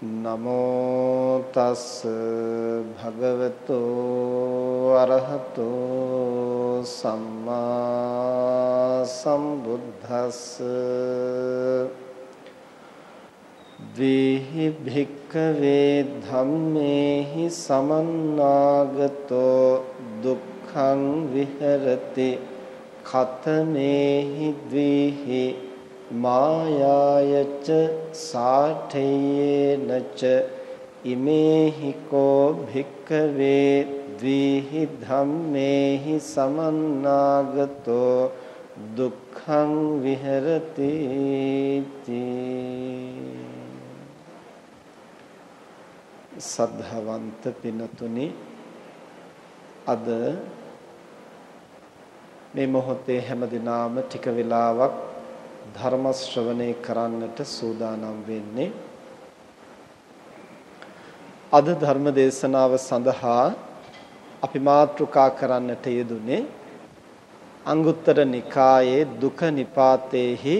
නමෝ තස් භගවතෝ අරහතෝ සම්මා සම්බුද්දස්ස ද්වේහි භික්ඛවේ ධම්මේහි සමන්නාගතෝ දුක්ඛං විහෙරති ඛතමේහි ද්වේහි මායායච සාඨේනච ඉමේහි කෝ භික්ඛවේ ද්විහි ධම්මේහි සමන්නාගතෝ දුක්ඛං විහෙරති සද්ධාවන්ත පිනතුනි අද මේ මොහොතේ හැමදිනාම ටික වෙලාවක් ධර්ම ශ්‍රවණය කරන්නට සූදානම් වෙන්නේ අද ධර්ම දේශනාව සඳහා අපි මාතෘකා කරන්නට යෙදුනේ අංගුත්තර නිකායේ දුක නිපාතේහි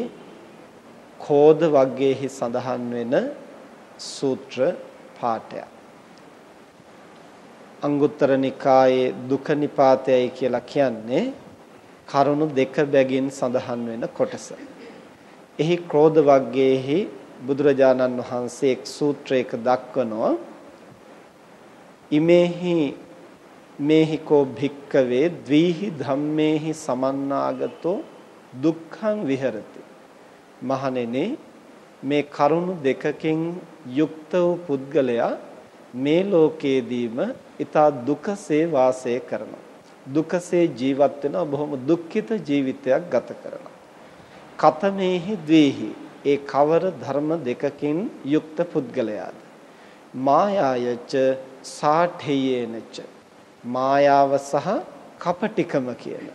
කෝධ වග්ගයේහි සඳහන් වෙන සූත්‍ර පාඨය. අංගුත්තර නිකායේ දුක නිපාතයයි කියලා කියන්නේ කරුණු දෙක බැගින් සඳහන් වෙන කොටස. එහි ක්‍රෝධ වර්ගයේහි බුදුරජාණන් වහන්සේ එක් සූත්‍රයක දක්වනවා. ඉමේහි මේහිකෝ භික්කවේ ද්විහි ධම්මේහි සමන්නාගතෝ දුක්ඛං විහෙරති. මහණෙනි මේ කරුණු දෙකකින් යුක්ත වූ පුද්ගලයා මේ ලෝකයේදීම ඊතා දුකසේ වාසය කරනවා. දුකසේ ජීවත් වෙනවා බොහොම දුක්ඛිත ජීවිතයක් ගත කරනවා. කතමේහි ද්වේහි ඒ කවර ධර්ම දෙකකින් යුක්ත පුද්ගලයාද මායායච සාඨේයේනච මායාව සහ කපටිකම කියන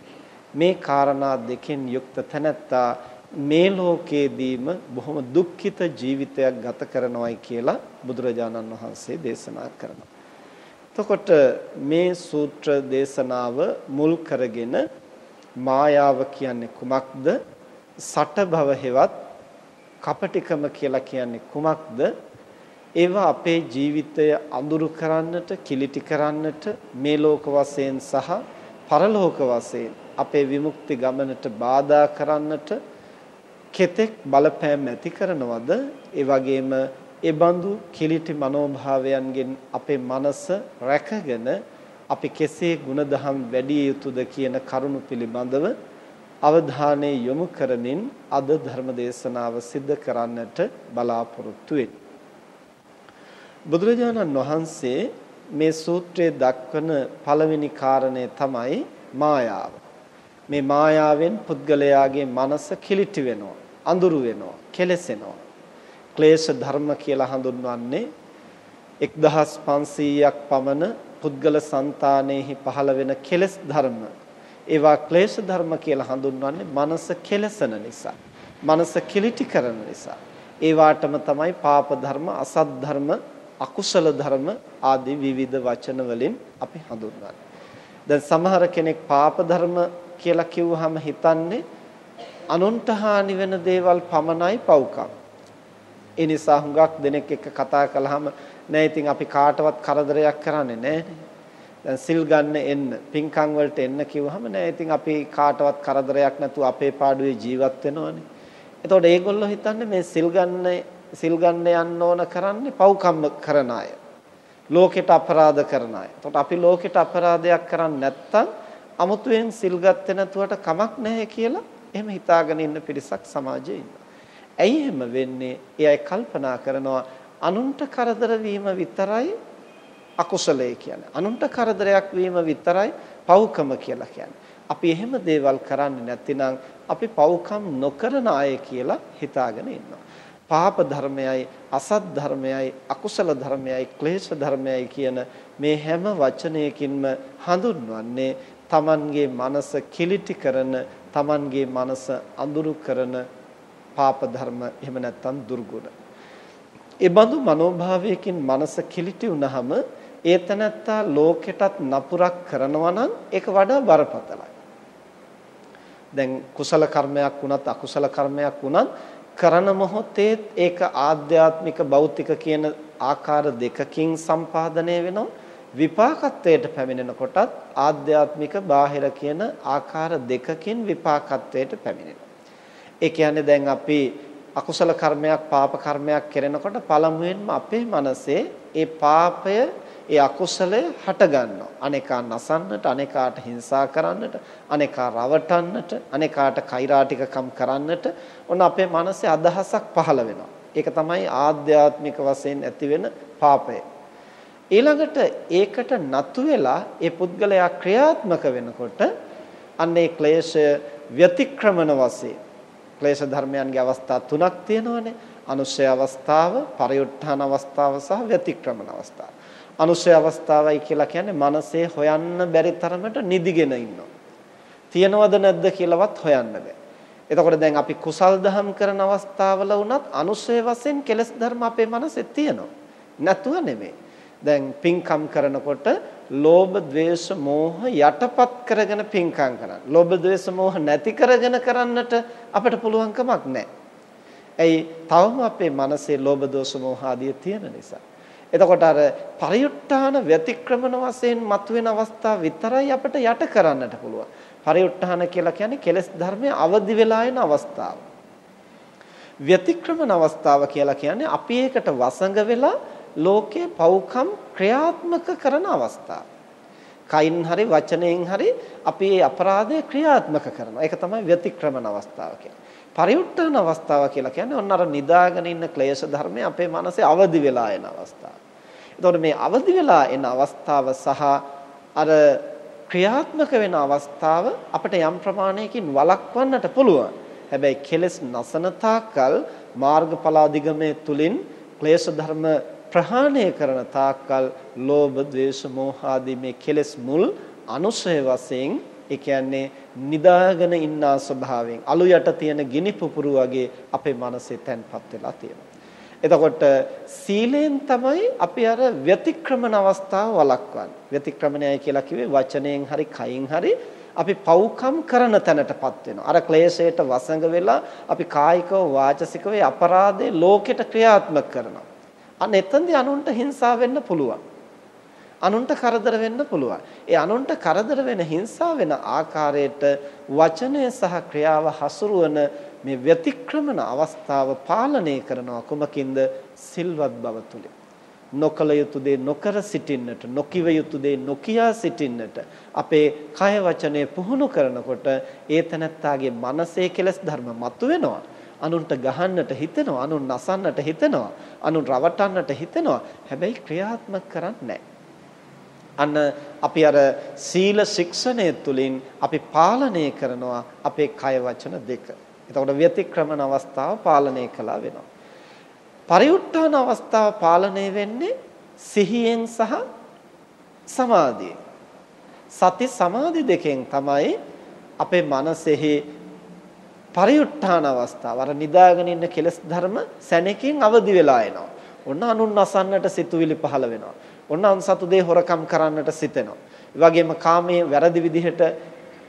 මේ காரணා දෙකෙන් යුක්ත තැනැත්තා මේ ලෝකයේදීම බොහොම දුක්ඛිත ජීවිතයක් ගත කරනවායි කියලා බුදුරජාණන් වහන්සේ දේශනා කරනවා. එතකොට මේ සූත්‍ර දේශනාව මුල් කරගෙන මායාව කියන්නේ කුමක්ද? සට භව හෙවත් කපටිකම කියලා කියන්නේ කුමක්ද? ඒවා අපේ ජීවිතය අඳුරු කරන්නට, කිලිටි කරන්නට මේ ලෝක වශයෙන් සහ පරලෝක වශයෙන් අපේ විමුක්ති ගමනට බාධා කරන්නට කෙතෙක් බලපෑම් ඇති කරනවද? ඒ වගේම ඒ බඳු කිලිටි මනෝභාවයන්ගෙන් අපේ මනස රැකගෙන අපි කෙසේ ಗುಣදහම් වැඩි යුතුද කියන කරුණු පිළිබඳව අවධානය යොමු කරමින් අද ධර්ම දේශනාව සිද්ධ කරන්නට බලාපොරොත්තු වෙන්නේ. බුදුරජාණන් වහන්සේ මේ සූත්‍රයේ දක්වන පළවෙනි කාරණය තමයි මායාව. මේ මායාවෙන් පුද්ගලයාගේ මනස කිලිටි වෙනවා, අඳුරු වෙනවා, කෙලසෙනවා. ක්ලේශ ධර්ම කියලා හඳුන්වන්නේ 1500ක් පමණ පුද්ගල సంతානෙහි පහළ වෙන කෙලස් ධර්ම ඒවා ක්ලේශ ධර්ම කියලා හඳුන්වන්නේ මනස කෙලසන නිසා. මනස කිලිටි කරන නිසා. ඒ වාටම තමයි පාප ධර්ම, අසත් ධර්ම, අකුසල ධර්ම ආදී විවිධ වචන වලින් අපි හඳුන්වන්නේ. දැන් සමහර කෙනෙක් පාප ධර්ම කියලා කිව්වහම හිතන්නේ අනුන්ට හානි වෙන දේවල් පමණයි පව්කම්. ඒ නිසා හුඟක් දෙනෙක් එක්ක කතා කළාම නෑ ඉතින් අපි කාටවත් කරදරයක් කරන්නේ නෑනේ. දැන් සිල් ගන්න එන්න, පින්කම් වලට එන්න කිව්වහම නෑ ඉතින් අපි කාටවත් කරදරයක් නැතුව අපේ පාඩුවේ ජීවත් වෙනවනේ. එතකොට ඒගොල්ලෝ හිතන්නේ මේ සිල් ගන්න සිල් ගන්න යන්න ඕන කරන්නේ පව්කම් කරන අය. ලෝකෙට අපරාධ කරන අය. එතකොට අපි ලෝකෙට අපරාධයක් කරන්නේ නැත්තම් අමුතුවෙන් සිල් ගත්තේ නැතුවට කමක් නැහැ කියලා එහෙම හිතාගෙන ඉන්න පිරිසක් සමාජයේ ඉන්නවා. ඇයි එහෙම වෙන්නේ? ඒ අය කල්පනා කරනවා අනුන්ට කරදර වීම විතරයි අකුසලයේ කියන්නේ. අනුන්ට කරදරයක් වීම විතරයි පව්කම කියලා කියන්නේ. අපි එහෙම දේවල් කරන්නේ නැතිනම් අපි පව්කම් නොකරන අය කියලා හිතාගෙන ඉන්නවා. පාප ධර්මයයි අසත් ධර්මයයි අකුසල ධර්මයයි ක්ලේශ ධර්මයයි කියන මේ හැම වචනයකින්ම හඳුන්වන්නේ Tamanගේ මනස කිලිටි කරන Tamanගේ මනස අඳුරු කරන පාප ධර්ම එහෙම නැත්නම් දුර්ගුණ. ඒ බඳු මනෝභාවයකින් මනස කිලිටි වුනහම ඒ තනත්තා ලෝකෙටත් නපුරක් කරනවා නම් ඒක වඩා බරපතලයි. දැන් කුසල කර්මයක් වුණත් අකුසල කර්මයක් වුණත් කරන මොහොතේ ඒක ආධ්‍යාත්මික භෞතික කියන ආකාර දෙකකින් සම්පාදනය වෙනවා විපාකත්වයට පැමිණෙනකොටත් ආධ්‍යාත්මික බාහිර කියන ආකාර දෙකකින් විපාකත්වයට පැමිණෙනවා. ඒ කියන්නේ දැන් අපි අකුසල කර්මයක් පාප කර්මයක් කරනකොට පළමුවෙන්ම අපේ මනසේ ඒ පාපය ඒ අකුසලය හට ගන්නවා. අනේකා නසන්නට, අනේකාට හිංසා කරන්නට, අනේකා රවටන්නට, අනේකාට කෛරාටිකකම් කරන්නට ඔන්න අපේ මනසේ අදහසක් පහළ වෙනවා. ඒක තමයි ආධ්‍යාත්මික වශයෙන් ඇති වෙන පාපය. ඊළඟට ඒකට නතු වෙලා ඒ පුද්ගලයා ක්‍රියාත්මක වෙනකොට අන්න ඒ ක්ලේශය ව්‍යතික්‍රමන වශයෙන් ක්ලේශ ධර්මයන්ගේ අවස්ථා තුනක් තියෙනවානේ අනුශය අවස්ථාව, පරිඋත්ථාන අවස්ථාව සහ ව්‍යතික්‍රමන අවස්ථාව. අනුශය අවස්ථාවයි කියලා කියන්නේ මනසේ හොයන්න බැරි තරමට නිදිගෙන ඉන්නවා. තියනවද නැද්ද කියලාවත් හොයන්න බෑ. එතකොට දැන් අපි කුසල් දහම් කරන අවස්ථාවල වුණත් අනුශය වශයෙන් කෙලස් ධර්ම අපේ මනසේ තියෙනවා. නැතුව නෙමෙයි. දැන් පින්කම් කරනකොට ලෝභ, ద్వේෂ, මෝහ යටපත් කරගෙන පින්කම් කරන්න. ලෝභ, ద్వේෂ, මෝහ නැති කරගෙන කරන්නට අපිට පුළුවන් කමක් නැහැ. ඇයි? තවම අපේ මනසේ ලෝභ, දෝෂ, මෝහ ආදී තියෙන නිසා. එතකොට අර පරිඋත්ථාන ව්‍යතික්‍රමන වශයෙන් මතුවෙන අවස්ථා විතරයි අපිට යට කරන්නට පුළුවන්. පරිඋත්ථාන කියලා කියන්නේ කෙලෙස් ධර්මයේ අවදි වෙලා එන අවස්ථාව. ව්‍යතික්‍රමන අවස්ථාව කියලා කියන්නේ අපි ඒකට වසඟ වෙලා ලෝකේ පෞකම් ක්‍රියාත්මක කරන අවස්ථාව. කයින් හරි වචනයෙන් හරි අපි මේ අපරාධය ක්‍රියාත්මක කරනවා. ඒක තමයි ව්‍යතික්‍රමන අවස්ථාව කියන්නේ. පරිඋත්ථාන අවස්ථාව කියලා කියන්නේ ඔන්න අර නිදාගෙන ඉන්න ක්ලේශ ධර්මය අපේ මනසේ අවදි වෙලා එන අවස්ථාව. එතකොට මේ අවදි වෙලා එන අවස්ථාව සහ අර ක්‍රියාත්මක වෙන අවස්ථාව අපිට යම් ප්‍රමාණයකින් වළක්වන්නට පුළුවන්. හැබැයි කෙලස් නසන තාක්කල් මාර්ගඵල අධිගමයේ තුලින් ක්ලේශ ධර්ම ප්‍රහාණය කරන තාක්කල් ලෝභ, ද්වේෂ, මෝහ ආදී මේ කෙලස් මුල් අනුසය වශයෙන් ඒ කියන්නේ නිදාගෙන ඉන්නා ස්වභාවයෙන් අලු යට තියෙන ගිනි පුපුරු වගේ අපේ මනසේ තැන්පත් වෙලා තියෙනවා. එතකොට සීලෙන් තමයි අපි අර ව්‍යතික්‍රමන අවස්ථාව වළක්වන්නේ. ව්‍යතික්‍රමණයයි කියලා කිව්වේ වචනයෙන් හරි කයින් හරි අපි පව්කම් කරන තැනටපත් වෙනවා. අර ක්ලේශයට වසඟ වෙලා අපි කායිකව වාචසිකව අපරාධේ ලෝකෙට ක්‍රියාත්මක කරනවා. අන්න එතෙන්දී අනුන්ට හිංසා වෙන්න පුළුවන්. අනුන්ට කරදර වෙන්න පුළුවන්. ඒ අනුන්ට කරදර වෙන හිංසා වෙන ආකාරයට වචනය සහ ක්‍රියාව හසුරුවන මේ ව්‍යතික්‍රමන අවස්ථාව පාලනය කරනවා කුමකින්ද සිල්වත් බව තුලින්. නොකල යුතු දේ නොකර සිටින්නට නොකිව යුතු දේ නොකියා සිටින්නට අපේ කය වචනේ පුහුණු කරනකොට ඒ තනත්තාගේ මනසේ කෙලස් ධර්ම මතුවෙනවා අනුන්ට ගහන්නට හිතෙනවා අනුන් නසන්නට හිතෙනවා අනුන් රවටන්නට හිතෙනවා හැබැයි ක්‍රියාත්මක කරන්නේ අන්න අපි අර සීල ශික්ෂණය තුළින් අපි පාලනය කරනවා අපේ කය වචන දෙක. එතකොට ව්‍යතික්‍රමන අවස්ථාව පාලනය කළා වෙනවා. පරිඋත්ථාන අවස්ථාව පාලනය වෙන්නේ සිහියෙන් සහ සමාධියෙන්. සති සමාධි දෙකෙන් තමයි අපේ මනසෙහි පරිඋත්ථාන අවස්ථාව අර නිදාගෙන ඉන්න කෙලස් ධර්ම සැනකින් අවදි වෙලා එනවා. ඔන්න අනුන් අසන්නට සිතුවිලි පහළ වෙනවා. ඔන්න අන්සතු දේ හොරකම් කරන්නට සිතෙනවා. ඒ වගේම කාමයේ වැරදි විදිහට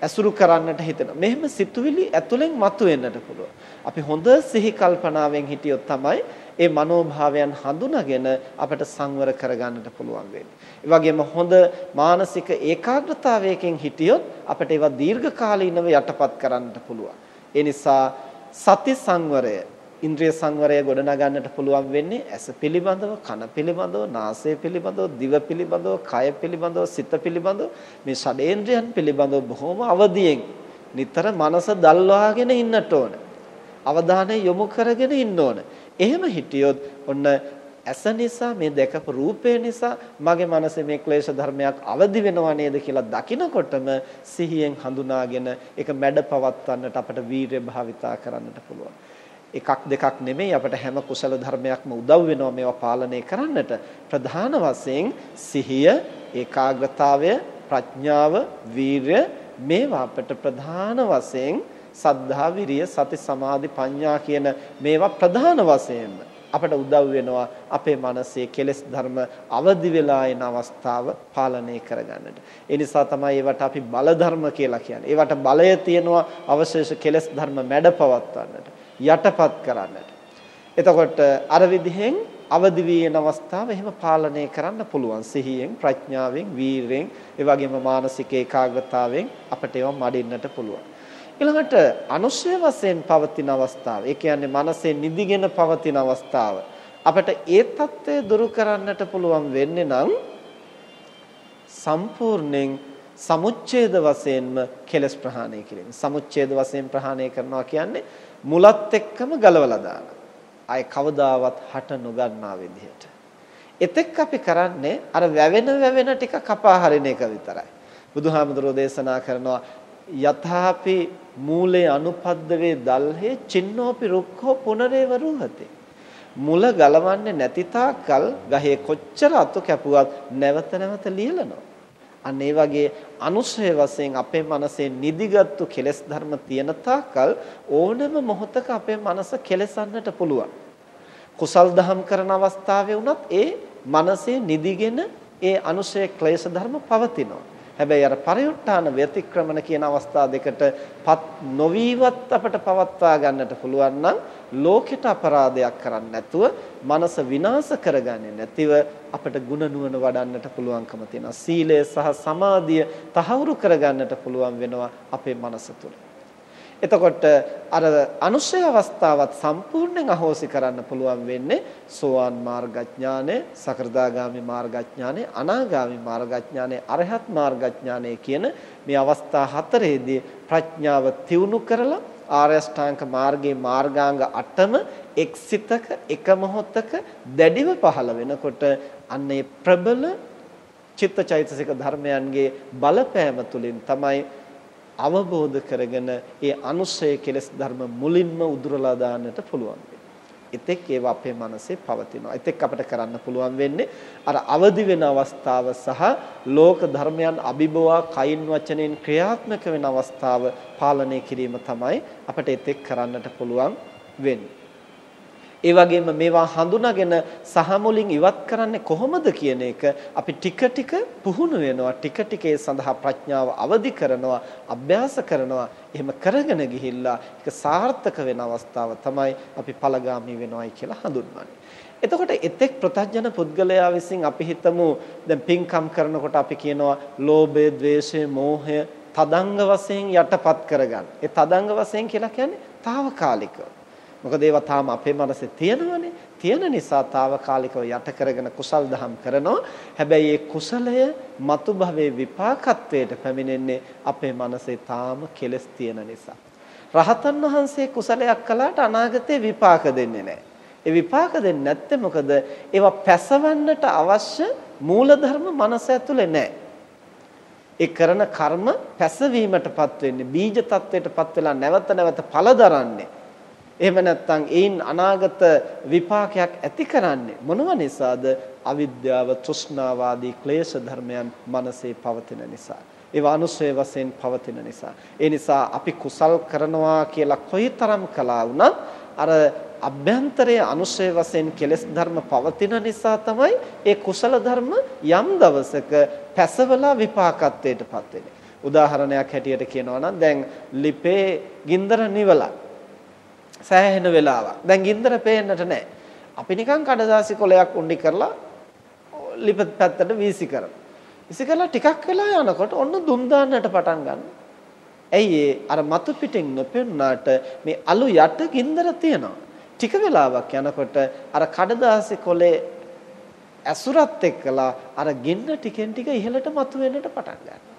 ඇසුරු කරන්නට හිතෙනවා. මෙහෙම සිතුවිලි ඇතුලෙන් මතුවෙන්නට පුළුවන්. අපි හොඳ සිහි කල්පනාවෙන් හිටියොත් තමයි ඒ මනෝභාවයන් හඳුනාගෙන අපට සංවර කරගන්නට පුළුවන් වෙන්නේ. ඒ වගේම හොඳ මානසික ඒකාග්‍රතාවයකින් හිටියොත් අපට ඒවා දීර්ඝ කාලීනව යටපත් කරන්නට පුළුවන්. ඒ නිසා සති සංවරය ඉන්ද්‍රිය සංවරය ගොඩනගන්නට පුළුවන් වෙන්නේ ඇස පිළිබඳව, කන පිළිබඳව, නාසය පිළිබඳව, දිව පිළිබඳව, කය පිළිබඳව, සිත පිළිබඳව මේ ෂඩේන්ද්‍රයන් පිළිබඳව බොහොම අවදියෙන් නිතර මනස දල්වාගෙන ඉන්නට ඕන. අවධානය යොමු කරගෙන ඉන්න ඕන. එහෙම හිටියොත් ඔන්න ඇස නිසා මේ දැකපු රූපය නිසා මගේ මනසේ මේ ක්ලේශ ධර්මයක් අවදි වෙනවා නේද කියලා දකිනකොටම සිහියෙන් හඳුනාගෙන ඒක මැඩ පවත්වන්නට අපට වීරිය භාවිතා කරන්නට පුළුවන්. එකක් දෙකක් නෙමෙයි අපට හැම කුසල ධර්මයක්ම උදව් වෙනවා මේවා පාලනය කරන්නට. ප්‍රධාන වශයෙන් සිහිය, ඒකාග්‍රතාවය, ප්‍රඥාව, වීරය මේවා අපට ප්‍රධාන වශයෙන් සද්ධා, විරිය, සති, සමාධි, ප්‍රඥා කියන මේවා ප්‍රධාන වශයෙන්ම අපට උදව් වෙනවා අපේ මනසේ කෙලෙස් ධර්ම අවදි වෙලා එන අවස්ථාව පාලනය කරගන්නට. ඒ නිසා තමයි ඒවට අපි බල ධර්ම කියලා කියන්නේ. ඒවට බලය තියෙනවා අවශේෂ කෙලෙස් ධර්ම මැඩපවත්වන්නට. යටපත් කරන්නට. එතකොට අර විදිහෙන් අවදි වී යන අවස්ථාව එහෙම පාලනය කරන්න පුළුවන් සිහියෙන් ප්‍රඥාවෙන් වීරයෙන් ඒ වගේම මානසික ඒකාග්‍රතාවෙන් අපිට ඒවා මඩින්නට පුළුවන් ඊළඟට අනුශය වශයෙන් පවතින අවස්ථාව ඒ කියන්නේ මනසේ නිදිගෙන පවතින අවස්ථාව අපිට ඒ తත්වය දුරු කරන්නට පුළුවන් වෙන්නේ නම් සම්පූර්ණයෙන් සමුච්ඡේද වශයෙන්ම කෙලස් ප්‍රහාණය කිරීම. සමුච්ඡේද වශයෙන් ප්‍රහාණය කරනවා කියන්නේ මුලත් එක්කම ගලවලා දාන. ආය කවදාවත් හට නොගන්නා විදිහට. එතෙක් අපි කරන්නේ අර වැවෙන වැවෙන ටික කපා හරින එක විතරයි. බුදුහාමුදුරෝ දේශනා කරනවා යථාපි මූලේ අනුපද්දවේ දල්හේ චින්නෝපි රුක්ඛෝ පුනරේව රුහතේ. මුල ගලවන්නේ නැති තාක්කල් ගහේ කොච්චර අතු කැපුවත් නැවත නැවත ලියලනවා. අන්න ඒ වගේ අනුශය වශයෙන් අපේ මනසේ නිදිගත්තු කෙලෙස් ධර්ම තියෙන තාකල් ඕනම මොහොතක අපේ මනස කෙලසන්නට පුළුවන්. කුසල් දහම් කරන අවස්ථාවේ වුණත් ඒ මනසේ නිදිගෙන ඒ අනුශය ක්ලේශ ධර්ම පවතිනවා. හැබැයි අර පරිඋත්තාන ව්‍යතික්‍රමන කියන අවස්ථා දෙකට පත් නොවීවත් අපට පවත්වා ගන්නට පුළුවන් නම් ලෝකෙට අපරාධයක් කරන්නේ නැතුව මනස විනාශ කරගන්නේ නැතිව අපට ಗುಣ නුවණ වඩන්නට පුළුවන්කම තියෙනවා. සීලය සහ සමාධිය තහවුරු කරගන්නට පුළුවන් වෙනවා අපේ මනස තුළ. එතකොට අර අනුශය අවස්ථාවත් සම්පූර්ණයෙන් අහෝසි කරන්න පුළුවන් වෙන්නේ සෝවාන් මාර්ගඥානය, සකෘදාගාමි මාර්ගඥානය, අනාගාමි මාර්ගඥානය, අරහත් මාර්ගඥානය කියන මේ අවස්ථා හතරේදී ප්‍රඥාව තියුණු කරලා ආර්ය අෂ්ටාංග මාර්ගයේ මාර්ගාංග 8ම එක්සිතක එක මොහොතක දැඩිව පහළ වෙනකොට අන්නේ ප්‍රබල චිත්තචෛතසික ධර්මයන්ගේ බලපෑම තුලින් තමයි අවබෝධ කරගෙන ඒ අනුශය කෙලස් ධර්ම මුලින්ම උදුරලා දාන්නට පුළුවන්. එතෙක් ඒවා අපේ මනසේ පවතිනවා. එතෙක් අපිට කරන්න පුළුවන් වෙන්නේ අර අවදි වෙන අවස්ථාව සහ ලෝක ධර්මයන් අභිබවා කයින් වචනෙන් ක්‍රියාත්මක වෙන අවස්ථාව පාලනය කිරීම තමයි අපිට එතෙක් කරන්නට පුළුවන් වෙන්නේ. ඒ වගේම මේවා හඳුනාගෙන සහ මුලින් ඉවත් කරන්නේ කොහොමද කියන එක අපි ටික ටික පුහුණු වෙනවා ටික ටික ඒ සඳහා ප්‍රඥාව අවදි කරනවා අභ්‍යාස කරනවා එහෙම කරගෙන ගිහිල්ලා ඒක සාර්ථක වෙන අවස්ථාව තමයි අපි ඵලගාමී වෙනවයි කියලා හඳුන්වන්නේ. එතකොට එතෙක් ප්‍රත්‍යඥ පුද්ගලයා විසින් අපි හිතමු දැන් පින්කම් කරනකොට අපි කියනවා ලෝභය, ද්වේෂය, මෝහය තදංග වශයෙන් යටපත් කරගන්න. ඒ තදංග වශයෙන් කියලා කියන්නේ తాවකාලිකව. මොකද ඒවා තාම අපේ මනසේ තියෙනවනේ. තියෙන නිසා తాවකාලිකව යට කරගෙන කුසල් දහම් කරනවා. හැබැයි ඒ කුසලය මතු භවයේ විපාකත්වයට පැමිණෙන්නේ අපේ මනසේ තාම කෙලස් තියෙන නිසා. රහතන් වහන්සේ කුසලයක් කළාට අනාගතේ විපාක දෙන්නේ නැහැ. ඒ විපාක දෙන්නේ නැත්තේ මොකද? ඒවා පැසවන්නට අවශ්‍ය මූලධර්ම මනස ඇතුලේ නැහැ. ඒ කරන කර්ම පැසවීමටපත් වෙන්නේ බීජ තත්වයටපත් වෙලා නැවත නැවත ඵල දරන්නේ එහෙම නැත්නම් ඒන් අනාගත විපාකයක් ඇති කරන්නේ මොනව නිසාද? අවිද්‍යාව, තෘෂ්ණාව ආදී ක්ලේශ ධර්මයන් මනසේ පවතින නිසා. ඒවා අනුසය වශයෙන් පවතින නිසා. ඒ නිසා අපි කුසල් කරනවා කියලා කොයිතරම් කළා වුණත් අර අභ්‍යන්තරයේ අනුශය වශයෙන් කෙලෙස් ධර්ම පවතින නිසා තමයි ඒ කුසල ධර්ම යම් දවසක පැසවලා විපාකත්වයටපත් වෙන්නේ. උදාහරණයක් හැටියට කියනවා නම් දැන් ලිපේ ගින්දර නිවලා සෑහෙන වෙලාවක්. දැන් ගින්දර පේන්නට නැහැ. අපි නිකන් කඩදාසි කොලයක් උණ්ඩි කරලා ලිප පැත්තට වීසි කරනවා. වීසි කරලා ටිකක් වෙලා යනකොට ඔන්න දුම් දාන්නට පටන් ගන්නවා. ඇයි අර මතු පිටින් නොපෙන්නාට මේ අලු යට ගින්දර තියෙනවා. ටික වෙලාවක් යනකොට අර කඩදාසි කොලේ ඇසුරත් එක්කලා අර ගින්න ටිකෙන් ටික ඉහළට මතුවෙන්නට පටන් ගන්නවා.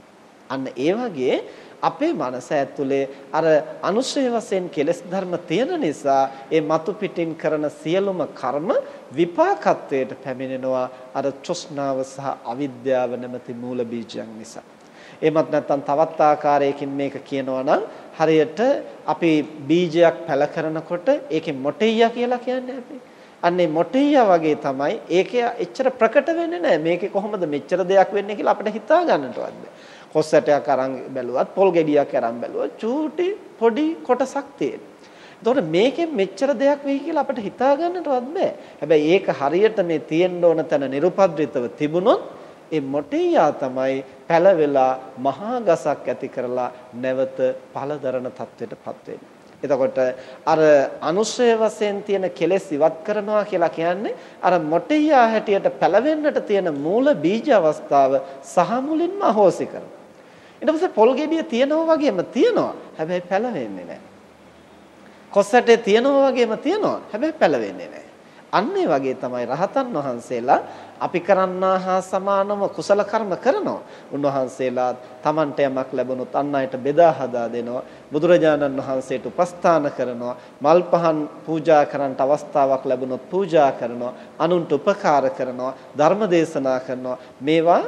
අන්න ඒ වගේ අපේ මනස ඇතුලේ අර අනුශය වශයෙන් කෙලෙස් ධර්ම තියෙන නිසා ඒ මතු පිටින් කරන සියලුම කර්ම විපාකත්වයට පැමිණෙනවා අර තෘෂ්ණාව සහ අවිද්‍යාව නැමැති මූල බීජයන් නිසා. එහෙමත් නැත්නම් තවත් ආකාරයකින් මේක කියනවා නම් හරියට අපි බීජයක් පැල කරනකොට ඒකේ මොටෙයියා කියලා කියන්නේ අපි. අන්නේ මොටෙයියා වගේ තමයි ඒකේ එච්චර ප්‍රකට වෙන්නේ නැහැ. මේකේ කොහොමද මෙච්චර දෙයක් වෙන්නේ කියලා අපිට හිතා ගන්නටවත් බෑ. කොස්සටයක් අරන් බැලුවත් පොල් ගෙඩියක් අරන් බැලුවත් චූටි පොඩි කොටසක් තියෙනවා. එතකොට මේකෙන් මෙච්චර දෙයක් වෙයි කියලා අපිට හිතා ගන්නටවත් බෑ. හැබැයි ඒක හරියට මේ තියෙන්න ඕන තැන nirupadritaව තිබුණොත් ඒ මොටෙයියා තමයි පැලවෙලා මහා ගසක් ඇති කරලා නැවත පළදරන තත්වයටපත් වෙන්නේ. එතකොට අර අනුශය වශයෙන් තියෙන කෙලෙස් ඉවත් කරනවා කියලා කියන්නේ අර මොටෙයියා හැටියට පැලවෙන්නට තියෙන මූල බීජ අවස්ථාව සහ මුලින්ම අහෝසි කරනවා. ඊට පස්සේ පොල් ගෙඩිය තියනවා වගේම තියනවා. හැබැයි පැලවෙන්නේ නැහැ. කොස්සටේ තියනවා වගේම තියනවා. හැබැයි පැලවෙන්නේ නැහැ. අන්න ඒ වගේ තමයි රහතන් වහන්සේලා අපි කරන්නා හා සමානව කුසල කර්ම කරනවා. උන්වහන්සේලා Tamanට යමක් ලැබුණොත් අන් අයට බෙදා හදා දෙනවා. බුදුරජාණන් වහන්සේට උපස්ථාන කරනවා. මල් පහන් පූජා කරන්නට අවස්ථාවක් ලැබුණොත් පූජා කරනවා. අනුන්ට උපකාර කරනවා. ධර්ම දේශනා කරනවා. මේවා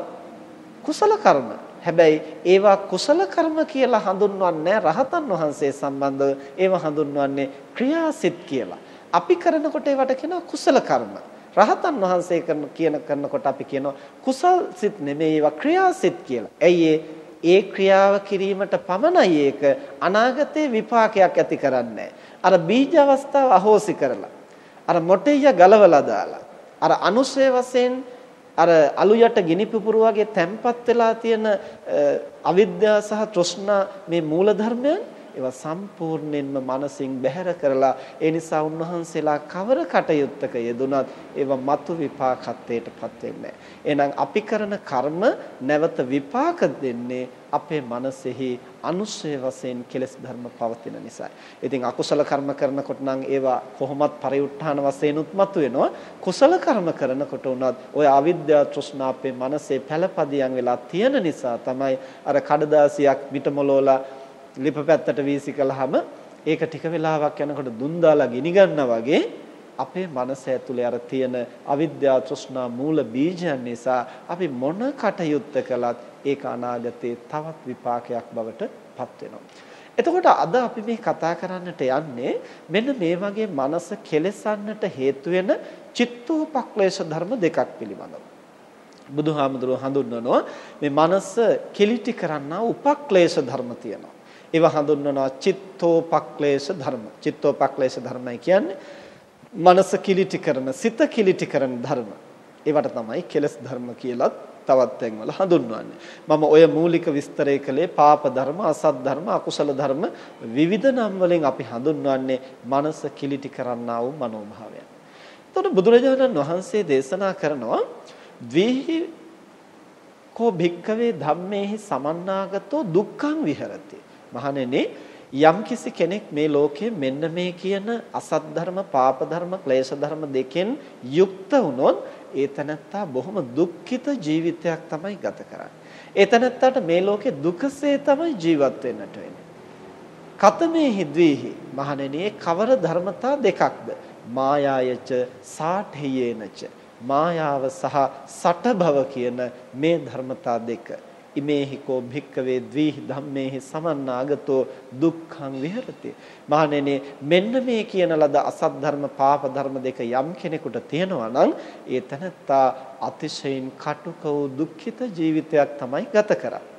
කුසල කර්ම. හැබැයි ඒවා කුසල කර්ම කියලා හඳුන්වන්නේ රහතන් වහන්සේ සම්බන්ධව ඒවා හඳුන්වන්නේ ක්‍රියාසිට කියලා. අපි කරනකොට ඒවට කියනවා කුසල කර්ම. රහතන් වහන්සේ කරන කියන කරනකොට අපි කියනවා කුසල් සිත් නෙමෙයි ඒවා ක්‍රියාසිත කියලා. ඇයි ඒ ක්‍රියාව කිරීමට පමණයි ඒක අනාගතයේ විපාකයක් ඇති කරන්නේ. අර බීජ අවස්ථාව අහෝසි කරලා අර මොටෙය ගලවලා දාලා අර අනුශය වශයෙන් අර අලු යට ගිනි පුපුරු වගේ තැම්පත් වෙලා තියෙන අවිද්‍යාව සහ තෘෂ්ණා මේ මූල ධර්මයන් ඒවා සම්පූර්ණයෙන්ම මනසින් බැහැර කරලා ඒ නිසා උන්වහන්සේලා කවර කටයුත්තක යෙදුනත් ඒවා මතු විපාකත්වයටපත් වෙන්නේ එහෙනම් අපි කරන කර්ම නැවත විපාක දෙන්නේ අපේ මනසෙහි අනුශය වශයෙන් කෙලෙස් ධර්ම පවතින නිසා. ඉතින් අකුසල කර්ම කරනකොට නම් ඒවා කොහොමත් පරිඋත්ථාන වශයෙන් උත්මතු වෙනවා. කුසල කර්ම කරනකොට උනත් ওই අවිද්‍යාව තෘෂ්ණා අපේ මනසේ පළපදියම් වෙලා තියෙන නිසා තමයි අර කඩදාසියක් මිටමලෝලා ලිප පැත්තට වීසි කළාම ඒක ටික වෙලාවක් යනකොට දුන් දාලා ගිනි වගේ අපේ මනස ඇතුලේ අර තියෙන අවිද්‍යාව තෘෂ්ණා මූල බීජයන් නිසා අපි මොන කටයුත්ත කළත් ඒක අනාගතේ තවත් විපාකයක් බවට පත් වෙනවා. එතකොට අද අපි මේ කතා කරන්නට යන්නේ මෙන්න මේ වගේ මනස කෙලෙසන්නට හේතු වෙන චිත්තෝපක්ලේශ ධර්ම දෙකක් පිළිබඳව. බුදුහාමුදුරුවෝ හඳුන්වනවා මේ මනස කිලිටි කරන්නා උපක්ලේශ ධර්ම තියෙනවා. ඒවා හඳුන්වනවා චිත්තෝපක්ලේශ ධර්ම. චිත්තෝපක්ලේශ ධර්මයි කියන්නේ මනස කිලිටි කරන, සිත කිලිටි කරන ධර්ම. ඒවට තමයි කෙලස් ධර්ම කියලා තවත් තැන්වල හඳුන්වන්නේ. මම ඔය මූලික විස්තරය කළේ පාප ධර්ම, අසත් ධර්ම, අකුසල ධර්ම විවිධ නම් වලින් අපි හඳුන්වන්නේ මනස කිලිටි කරන්නා වූ මනෝභාවයන්. එතකොට බුදුරජාණන් වහන්සේ දේශනා කරනවා ද්වේහි කෝ භික්කවේ ධම්මේහි සමන්නාගතෝ දුක්ඛං විහෙරති මහණෙනි යම්කිසි කෙනෙක් මේ ලෝකයේ මෙන්න මේ කියන අසත් ධර්ම, පාප ධර්ම, ක්ලේශ ධර්ම දෙකෙන් යුක්ත වුණොත් ඒ තනත්තා බොහොම දුක්ඛිත ජීවිතයක් තමයි ගත කරන්නේ. ඒ තනත්තාට මේ ලෝකේ දුකසේ තමයි ජීවත් වෙන්නට වෙන්නේ. කතමේ හිද්වේහි මහණෙනි කවර ධර්මතා දෙකක්ද? මායායච සාඨේයේනච මායාව සහ සටභව කියන මේ ධර්මතා දෙක ඉමේහි කෝ භික්කවේ ද්විහි ධම්මේහි සමන්නාගතෝ දුක්ඛං විහෙරති. මහණෙනි මෙන්න මේ කියන ලද අසත් ධර්ම පාප ධර්ම දෙක යම් කෙනෙකුට තියෙනවා නම් ඒ තනත්තා අතිශයින් කටුක වූ දුක්ඛිත ජීවිතයක් තමයි ගත කරන්නේ.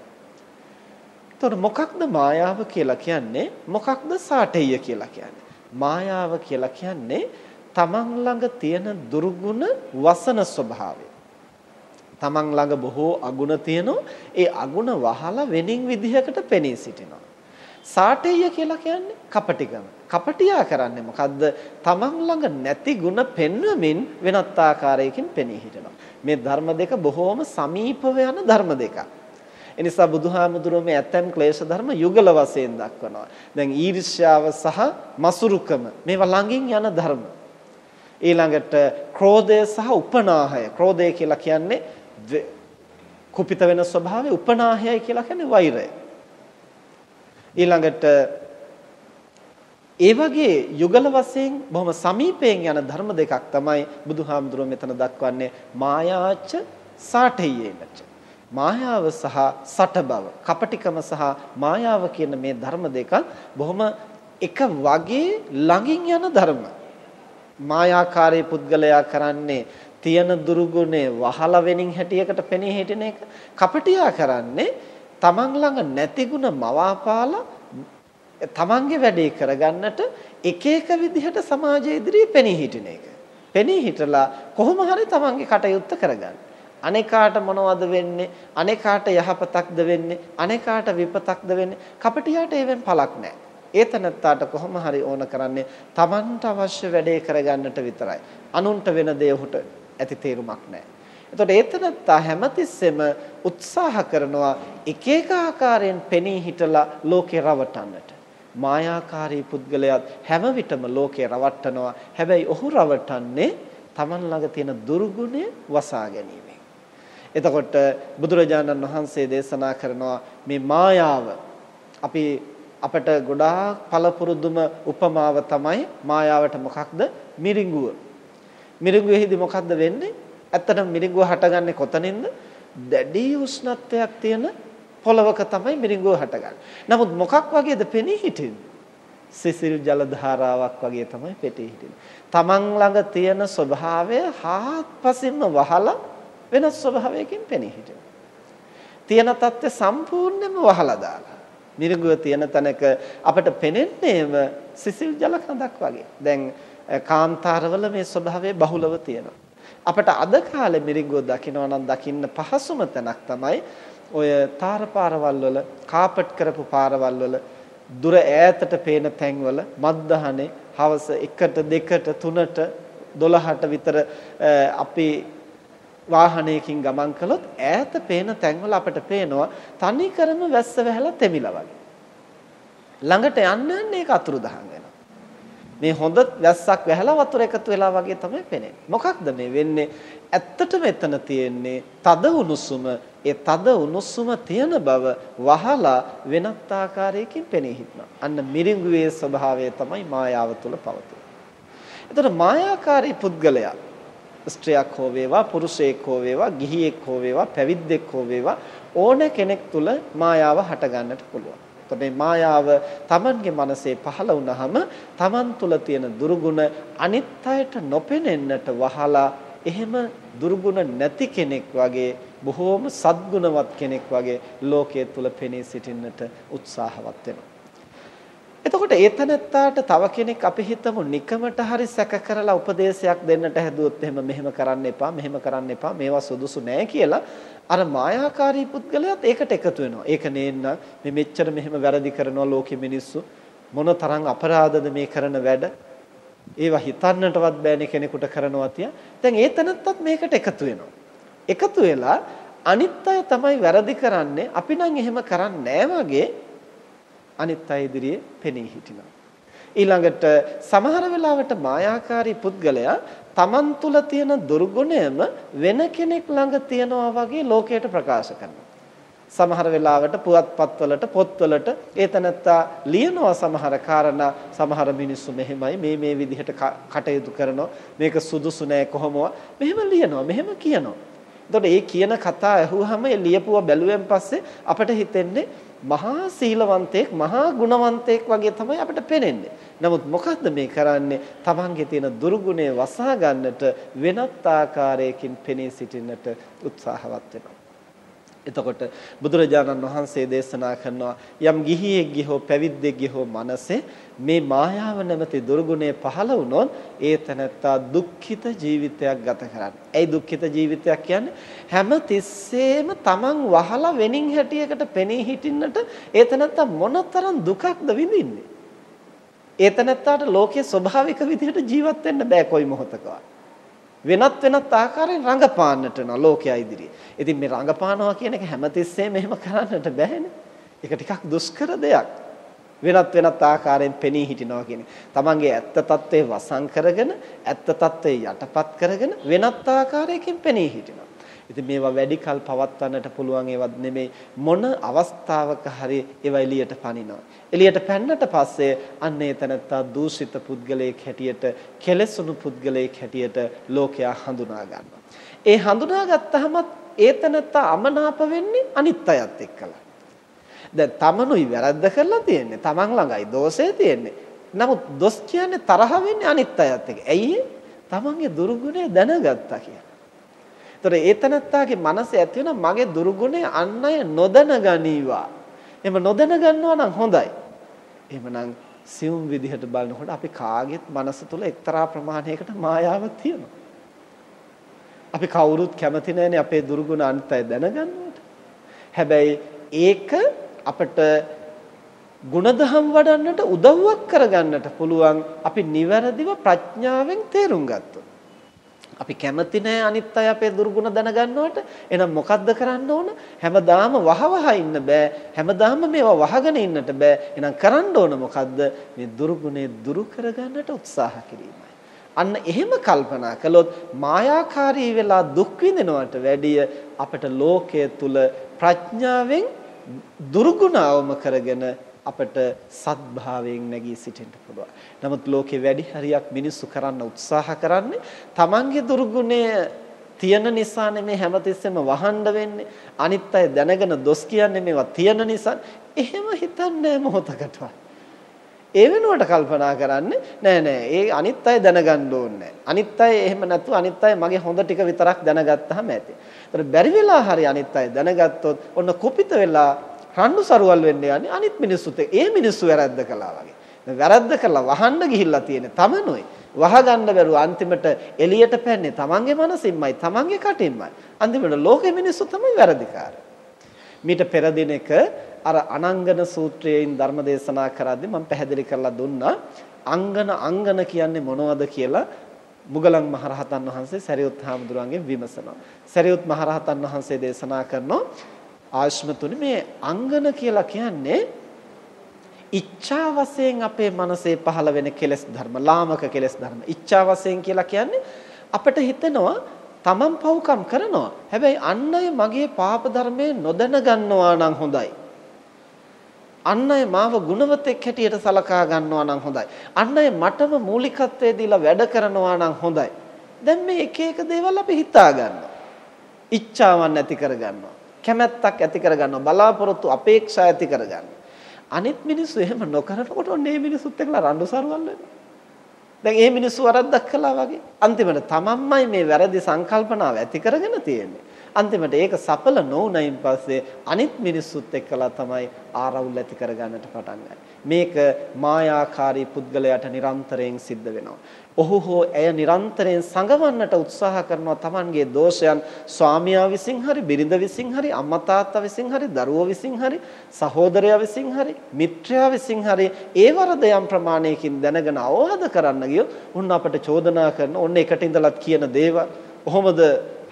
එතකොට මොකක්ද මායාව කියලා කියන්නේ? මොකක්ද සාඨෙය කියලා කියන්නේ? මායාව කියලා කියන්නේ තමන් ළඟ තියෙන දුර්ගුණ වසන ස්වභාවය. තමන් ළඟ බොහෝ අගුණ තියෙනවා. ඒ අගුණ වහලා වෙනින් විදිහකට පෙනී සිටිනවා. සාටේය කියලා කියන්නේ කපටිකම. කපටියා කරන්නේ මොකද්ද? තමන් ළඟ නැති ಗುಣ පෙන්වමින් වෙනත් ආකාරයකින් පෙනී හිටිනවා. මේ ධර්ම දෙක බොහෝම සමීපව යන ධර්ම දෙකක්. එනිසා බුදුහාමුදුරුවෝ මේ ඇතැම් ක්ලේශ ධර්ම යුගල වශයෙන් දක්වනවා. දැන් ඊර්ෂ්‍යාව සහ මසුරුකම මේවා ළඟින් යන ධර්ම. ඊළඟට ක්‍රෝධය සහ උපනාහය. ක්‍රෝධය කියලා කියන්නේ කුපිත වෙන ස්වභාවය, උපනාහයයි කියලා කියන්නේ වෛරය. ඊළඟට ඒ වගේ යුගල වශයෙන් බොහොම සමීපයෙන් යන ධර්ම දෙකක් තමයි බුදුහාමුදුරුවෝ මෙතන දක්වන්නේ මායාච සාඨේයේනච මායාව සහ සට බව කපටිකම සහ මායාව කියන මේ ධර්ම දෙක බොහොම එක වගේ ළඟින් යන ධර්ම. මායාකාරී පුද්ගලයා කරන්නේ තියෙන දුරුගුණේ වහලා වෙනින් හැටියකට පෙනී හිටින එක කපටියා කරන්නේ තමන් ළඟ නැති ಗುಣ මවාපාලා තමන්ගේ වැඩේ කරගන්නට එක එක විදිහට සමාජය ඉදිරියේ පෙනී හිටින එක. පෙනී හිටලා කොහොම හරි තමන්ගේ කටයුත්ත කරගන්න. අනේකාට මොනවද වෙන්නේ? අනේකාට යහපතක්ද වෙන්නේ? අනේකාට විපතක්ද වෙන්නේ? කපටියාට ඒවෙන් පළක් නැහැ. ඒතනත්තාට කොහොම හරි ඕන කරන්නේ තමන්ට අවශ්‍ය වැඩේ කරගන්නට විතරයි. අනුන්ට වෙන දේ ඔහුට ඇති තේරුමක් නැහැ. එතකොට ඒතනත්තා හැමතිස්සෙම උත්සාහ කරනවා එක එක ආකාරයෙන් පෙනී හිටලා ලෝකේ රවටන්නට. මායාකාරී පුද්ගලයාත් හැම විටම ලෝකේ රවට්ටනවා. හැබැයි ඔහු රවටන්නේ Taman ළඟ තියෙන දුර්ගුණය වසා ගැනීමෙන්. එතකොට බුදුරජාණන් වහන්සේ දේශනා කරනවා මේ මායාව අපි අපට ගොඩාක් පළපුරුදුම උපමාව තමයි මායාවට මොකක්ද මිරිඟුව. මිරිඟුවේදී මොකක්ද වෙන්නේ? ඇත්තටම මිරිඟුව හටගන්නේ කොතනින්ද? දැඩි උෂ්ණත්වයක් තියෙන පොළවක තමයි මිරිඟුව හටගන්නේ. නමුත් මොකක් වගේද පෙනී හිටින්නේ? සිසිල් ජල ධාරාවක් වගේ තමයි පෙටී හිටින්නේ. තමන් ළඟ තියෙන ස්වභාවය හාත්පසින්ම වහලා වෙනස් ස්වභාවයකින් පෙනී හිටිනවා. තියෙන தත්ත්වය සම්පූර්ණයෙන්ම වහලා දාලා. මිරිඟුව තියෙන තැනක අපිට පෙනෙන්නේම සිසිල් ජල කඳක් වගේ. දැන් කාන්තාරවල මේ ස්වභාවය බහුලව තියෙනවා. අපිට අද කාලේ මිරිඟුව දකිනවා නම් දකින්න පහසුම තැනක් තමයි ඔය තාර පාරවල් වල කාපට් කරපු පාරවල් වල දුර ඈතට පේන තැන්වල මත්දහනේ හවස 1ට 2ට 3ට 12ට විතර අපි වාහනයකින් ගමන් කළොත් ඈත පේන තැන්වල අපිට පේනවා තනි කරම වැස්ස වැහලා තෙමිලා වගේ. ළඟට යන්න යන්න ඒක අතුරුදහන් වෙනවා. මේ හොඳ වැස්සක් වැහලා වතුර එකතු වෙලා වගේ තමයි පේන්නේ. මොකක්ද මේ වෙන්නේ? ඇත්තටම එතන තියෙන්නේ තද උණුසුම. ඒ තද උණුසුම තියෙන බව වහලා වෙනත් ආකාරයකින් පෙනී හිටිනවා. අන්න මිරිඟුවේ ස්වභාවය තමයි මායාව තුල පවතින්නේ. එතකොට මායාකාරී පුද්ගලයා ස්ත්‍රියක් හෝ වේවා පුරුෂයෙක් හෝ වේවා ගිහියෙක් හෝ වේවා පැවිද්දෙක් හෝ වේවා ඕන කෙනෙක් තුල මායාව හට ගන්නට පුළුවන්. එතකොට මේ මායාව Tamanගේ මනසේ පහළ වුණාම Taman තුල තියෙන දුරුගුණ අනිත් අයට නොපෙනෙන්නට වහලා එහෙම දුර්ගුණ නැති කෙනෙක් වගේ බොහෝම සද්ගුණවත් කෙනෙක් වගේ ලෝකයේ තුල පෙනී සිටින්නට උත්සාහවත් වෙනවා. එතකොට ඒතනත්තාට තව කෙනෙක් අපි හිතමු නිකමට හරි සැක කරලා උපදේශයක් දෙන්නට හැදුවොත් එහෙම මෙහෙම කරන්න එපා මෙහෙම කරන්න එපා මේවා සුදුසු නෑ කියලා අර මායාකාරී පුද්ගලයාත් ඒකට එකතු වෙනවා. ඒක නේන්න මේ මෙච්චර මෙහෙම වැරදි කරනවා ලෝකෙ මිනිස්සු මොන තරම් අපරාධද මේ කරන වැඩ ඒවා හිතන්නටවත් බෑනේ කෙනෙකුට කරනවා තියා. දැන් ඒ තනත්තත් මේකට එකතු වෙනවා. එකතු වෙලා අනිත් අය තමයි වැරදි කරන්නේ අපි නම් එහෙම කරන්නේ වගේ අනිත් අය ඉදිරියේ පෙනී හිටිනවා. ඊළඟට සමහර වෙලාවට මායාකාරී පුද්ගලයා Taman තුල තියෙන දුර්ගුණයම වෙන කෙනෙක් ළඟ තියනවා වගේ ලෝකයට ප්‍රකාශ කරනවා. සමහර වෙලාවට පුවත්පත්වලට පොත්වලට ඒතනත්තා ලියනවා සමහර කාරණා සමහර මිනිස්සු මෙහෙමයි මේ මේ විදිහට කටයුතු කරනවා මේක සුදුසු නෑ කොහොමවා මෙහෙම ලියනවා මෙහෙම කියනවා එතකොට මේ කියන කතා ඇහුවහම ඒ ලියපුවා බැලුවෙන් පස්සේ අපිට හිතෙන්නේ මහා සීලවන්තයෙක් මහා ගුණවන්තයෙක් වගේ තමයි අපිට පේන්නේ. නමුත් මොකද්ද මේ කරන්නේ? Tamange තියෙන දුර්ගුණය වසා ගන්නට වෙනත් ආකාරයකින් පෙනී සිටින්නට උත්සාහවත් වෙනවා. එතකොට බුදුරජාණන් වහන්සේ දේශනා කරනවා යම් ගිහියෙක්ගේ හෝ පැවිද්දෙක්ගේ හෝ මනසේ මේ මායාව නැමැති දුර්ගුණය පහළ වුණොත් ඒ තැනත්තා දුක්ඛිත ජීවිතයක් ගත කරන්නේ. ඇයි දුක්ඛිත ජීවිතයක් කියන්නේ? හැම තිස්සෙම Taman වහලා වෙනින් හැටියකට පෙනී හිටින්නට ඒ තැනත්තා මොනතරම් දුකක්ද විඳින්නේ? ඒ තැනත්තාට ලෝකයේ ස්වභාවික විදිහට ජීවත් වෙන්න බෑ කොයි මොහොතකවත්. වෙනත් වෙනත් ආකාරයෙන් රඟපාන්නට යන ලෝකයා ඉදිරියේ. ඉතින් මේ රඟපානවා කියන එක හැමතිස්සෙම එහෙම කරන්නට බෑනේ. ඒක ටිකක් දුෂ්කර දෙයක්. වෙනත් වෙනත් ආකාරයෙන් පෙනී හිටිනවා කියන්නේ. තමන්ගේ ඇත්ත తත්වේ වසන් කරගෙන ඇත්ත తත්වේ යටපත් කරගෙන වෙනත් ආකාරයකින් පෙනී හිටිනවා. ඉතින් මේවා වැඩි කල පවත්වන්නට පුළුවන් ඒවත් නෙමෙයි මොන අවස්ථාවක හරි ඒවා එළියට පනිනවා. එළියට පැන්නට පස්සේ අන්න ඒ තැනත්තා දූෂිත පුද්ගලයෙක් හැටියට කෙලෙසුණු පුද්ගලයෙක් හැටියට ලෝකයා හඳුනා ගන්නවා. ඒ හඳුනාගත්තාම ඒ තැනත්තා අමනාප වෙන්නේ අනිත් අයත් එක්කලා. දැන් තමනුයි වැරද්ද කරලා තියෙන්නේ. තමන් ළඟයි දෝෂය තියෙන්නේ. නමුත් දොස් කියන්නේ තරහ වෙන්නේ අනිත් අයත් එක්ක. ඇයි තමන්ගේ දුර්ගුණය දැනගත්තා කියලා. ඒතර ඒ තනත්තාගේ මනස ඇති වෙන මගේ දුර්ගුණය අන් අය නොදැන ගනීවා. එහෙම නොදැන ගන්නවා නම් හොඳයි. එහෙමනම් සියුම් විදිහට බලනකොට අපි කාගෙත් මනස තුල එක්තරා ප්‍රමාණයකට මායාවක් තියෙනවා. අපි කවුරුත් කැමති නැහැනේ අපේ දුර්ගුණ අනිත් අය දැනගන්නවට. හැබැයි ඒක අපිට ಗುಣධම් වඩන්නට උදව්වක් කරගන්නට පුළුවන් අපි නිවැරදිව ප්‍රඥාවෙන් තේරුම් ගත්තොත්. අපි කැමති නෑ අනිත් අය අපේ දුර්ගුණ දැනගන්නවට. එහෙනම් මොකද්ද කරන්න ඕන? හැමදාම වහවහ ඉන්න බෑ. හැමදාම මේවා වහගෙන ඉන්නට බෑ. එහෙනම් කරන්න ඕන මොකද්ද? මේ දුර්ගුණේ දුරු කරගන්නට උත්සාහ කිරීමයි. අන්න එහෙම කල්පනා කළොත් මායාකාරී වෙලා දුක් විඳිනවට වැඩිය අපට ලෝකයේ තුල ප්‍රඥාවෙන් දුර්ගුණ අවම කරගෙන අපට සත්භාවයෙන් නැගී සිටින්න පුළුවන්. නමුත් ලෝකේ වැඩි හරියක් මිනිස්සු කරන්න උත්සාහ කරන්නේ තමන්ගේ දුර්ගුණය තියෙන නිසා නෙමේ හැමතිස්සෙම වහන්න වෙන්නේ. අනිත් අය දැනගෙන දොස් කියන්නේ මේවා තියෙන නිසා. එහෙම හිතන්නේ මොහොතකටවත්. ඒ වෙනුවට කල්පනා කරන්නේ නෑ නෑ ඒ අනිත් අය දැනගන්න ඕනේ අනිත් අය එහෙම නැතුව අනිත් අය මගේ හොඳ ටික විතරක් දැනගත්තාම ඇති. ඒතර බැරි වෙලා හරි අනිත් අය දැනගත්තොත් ඔන්න කුපිත වෙලා රණ්ඩු සරුවල් වෙන්න යන්නේ අනිත් මිනිස්සුත් ඒ මිනිස්සු වැරද්ද කළා වගේ. වැරද්ද කළා වහන්න ගිහිල්ලා තියෙන තමනුයි. වහගන්න බැරුව අන්තිමට එළියට පැන්නේ තමන්ගේ මනසින්මයි තමන්ගේ කටින්මයි. අන්තිමට ලෝකෙ මිනිස්සු තමයි වැරදිකාරය. මීට පෙර දිනක අර අනංගන සූත්‍රයෙන් ධර්ම දේශනා කරද්දී මම පැහැදිලි කරලා දුන්නා අංගන අංගන කියන්නේ මොනවද කියලා මුගලන් මහරහතන් වහන්සේ සරියුත් හාමුදුරුවන්ගෙන් විමසනවා. සරියුත් මහරහතන් වහන්සේ දේශනා කරනවා ආශ්මතුනි මේ අංගන කියලා කියන්නේ ඉච්ඡා වශයෙන් අපේ මනසේ පහළ වෙන කෙලෙස් ධර්ම ලාමක කෙලෙස් ධර්ම. ඉච්ඡා වශයෙන් කියලා කියන්නේ අපිට හිතෙනවා තමන් පව්කම් කරනවා. හැබැයි අන් අය මගේ පාප ධර්මයේ නොදැන ගන්නවා නම් හොඳයි. අන් අය මාව ගුණවතෙක් හැටියට සලකා ගන්නවා නම් හොඳයි. අන් අය මටම මූලිකත්වයේ දීලා වැඩ කරනවා නම් හොඳයි. දැන් මේ එක එක දේවල් අපි හිතා ගන්නවා ඉච්ඡාවන් ඇති කර ගන්නවා කැමැත්තක් ඇති කරගන්නවා බලාපොරොත්තු අපේක්ෂා ඇති කරගන්නවා අනිත් මිනිස්සු එහෙම නොකරනකොට ඔන්න මේ මිනිස්සුත් එක්කලා රණ්ඩු සරුවල් වෙනවා. දැන් මේ මිනිස්සු වරද්දක් කළා වගේ අන්තිමට තමන්මයි මේ වැරදි සංකල්පනාව ඇති කරගෙන තියෙන්නේ. අන්තිමට ඒක සඵල නොවුනයින් පස්සේ අනිත් මිනිස්සුත් එක්කලා තමයි ආරවුල් ඇති කරගන්නට පටන් මේක මායාකාරී පුද්ගලයාට නිරන්තරයෙන් සිද්ධ වෙනවා. ඔහු හෝ ඇය නිරන්තරයෙන් සංගවන්නට උත්සාහ කරනවා Tamanගේ දෝෂයන්. ස්වාමියා විසින් හරි බිරිඳ විසින් හරි අම්මා තාත්තා විසින් හරි දරුවෝ විසින් හරි සහෝදරයා විසින් හරි මිත්‍රයා විසින් හරි ඒ වරද යම් ප්‍රමාණයකින් දැනගෙන අවවාද කරන්න ගියොත් උන් අපට චෝදනා කරන ඔන්න එකට ඉඳලත් කියන දේවල්. කොහොමද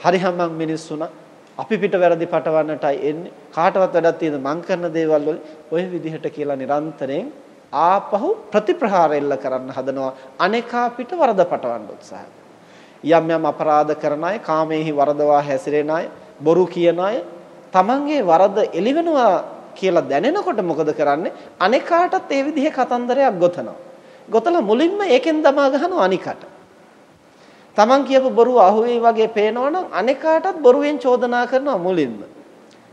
හරි හැමං මිනිස්සුනා අපි පිට වැරදි පටවන්නටයි එන්නේ. කාටවත් වැඩක් තියෙන මං කරන දේවල් වල ඔය විදිහට කියලා නිරන්තරයෙන් ආපහු ප්‍රතිප්‍රහාර එල්ල කරන්න හදනවා. අනේකා පිට වරද පටවන්න උත්සාහ. යම් යම් අපරාධ කරන අය කාමයේහි වරදවා හැසිරෙන අය බොරු කියන අය තමන්ගේ වරද එළිවෙනවා කියලා දැනෙනකොට මොකද කරන්නේ? අනේකාටත් ඒ විදිහේ කතන්දරයක් ගොතනවා. ගොතලා මුලින්ම ඒකෙන් දමා ගහනවා අනිකට. තමන් කියපු බොරුව අහුවේ වගේ පේනවනම් අනේකාටත් බොරුවෙන් චෝදනා කරනවා මුලින්ම.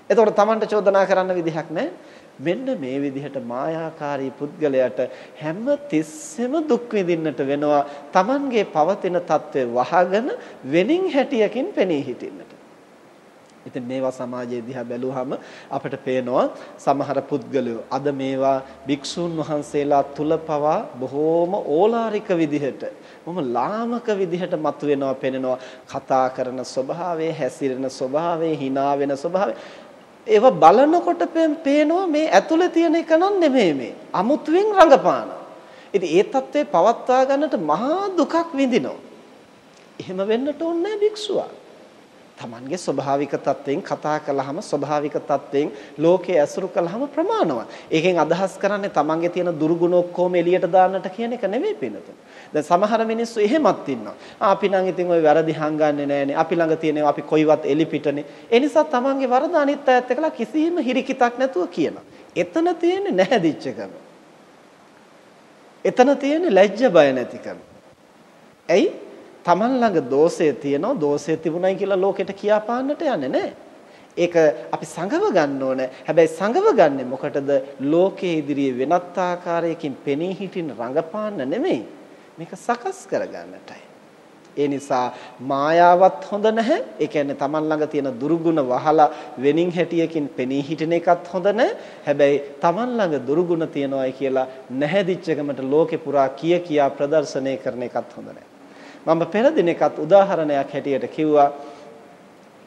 එතකොට තමන්ට චෝදනා කරන්න විදිහක් නැහැ. මෙන්න මේ විදිහට මායාකාරී පුද්ගලයාට හැම තිස්සෙම දුක් විඳින්නට වෙනවා තමන්ගේ පවතින తත්වේ වහගෙන වෙනින් හැටියකින් පෙනී හිටින්නට. ඉතින් මේවා සමාජයේ දිහා බැලුවහම අපිට පේනවා සමහර පුද්ගලයෝ අද මේවා භික්ෂුන් වහන්සේලා තුල පවා බොහෝම ඕලාරික විදිහට මොම ලාමක විදිහට මතුවෙනවා පෙනෙනවා කතා කරන ස්වභාවය හැසිරෙන ස්වභාවය hina වෙන ස්වභාවය ඒව බලනකොට පේනවා මේ ඇතුලේ තියෙන එක නන් නෙමෙයි මේ අමුතුවෙන් රඟපාන. ඉතින් ඒ தත්ත්වේ පවත්වා ගන්නට මහා දුකක් විඳිනවා. එහෙම වෙන්නට ඕනේ භික්ෂුවා. Tamanගේ ස්වභාවික தත්වෙන් කතා කළාම ස්වභාවික තත්වෙන් ලෝකයේ ඇසුරු කළාම ප්‍රමාණවත්. ඒකෙන් අදහස් කරන්නේ Tamanගේ තියෙන දුර්ගුණ ඔක්කොම එළියට දාන්නට කියන එක නෙමෙයි පිනතුන. දැන් සමහර මිනිස්සු එහෙමත් ඉන්නවා. අපි නම් ඉතින් ওই වැරදි හංගන්නේ නැහනේ. අපි ළඟ තියෙනවා අපි කොයිවත් එලි පිටනේ. ඒ නිසා Tamanගේ වරද අනිත් අයත් එක්කලා කිසිම හිරිකිතක් නැතුව කියනවා. එතන තියෙන්නේ නැහැදිච්චකම. එතන තියෙන්නේ ලැජ්ජ බය නැතිකම. ඇයි? Taman ළඟ දෝෂය තියෙනවා දෝෂය තිබුණයි කියලා ලෝකෙට කියාපාන්නට යන්නේ නැහැ. ඒක අපි සංගව ගන්න ඕන. හැබැයි සංගව ගන්නෙ මොකටද? ලෝකයේ ඉදිරියේ වෙනත් ආකාරයකින් පෙනී හිටින රඟපාන්න නෙමෙයි. මේක සකස් කරගන්නටයි. ඒ නිසා මායාවත් හොඳ නැහැ. ඒ කියන්නේ Taman ළඟ තියෙන දුරුගුණ වහලා වෙනින් හැටියකින් පෙනී හිටින එකත් හොඳ නැහැ. හැබැයි Taman ළඟ දුරුගුණ තියනවායි කියලා නැහැදිච්චකමට ලෝකේ පුරා කිය කියා ප්‍රදර්ශනය කරන එකත් හොඳ නැහැ. මම පෙර දිනකත් උදාහරණයක් හැටියට කිව්වා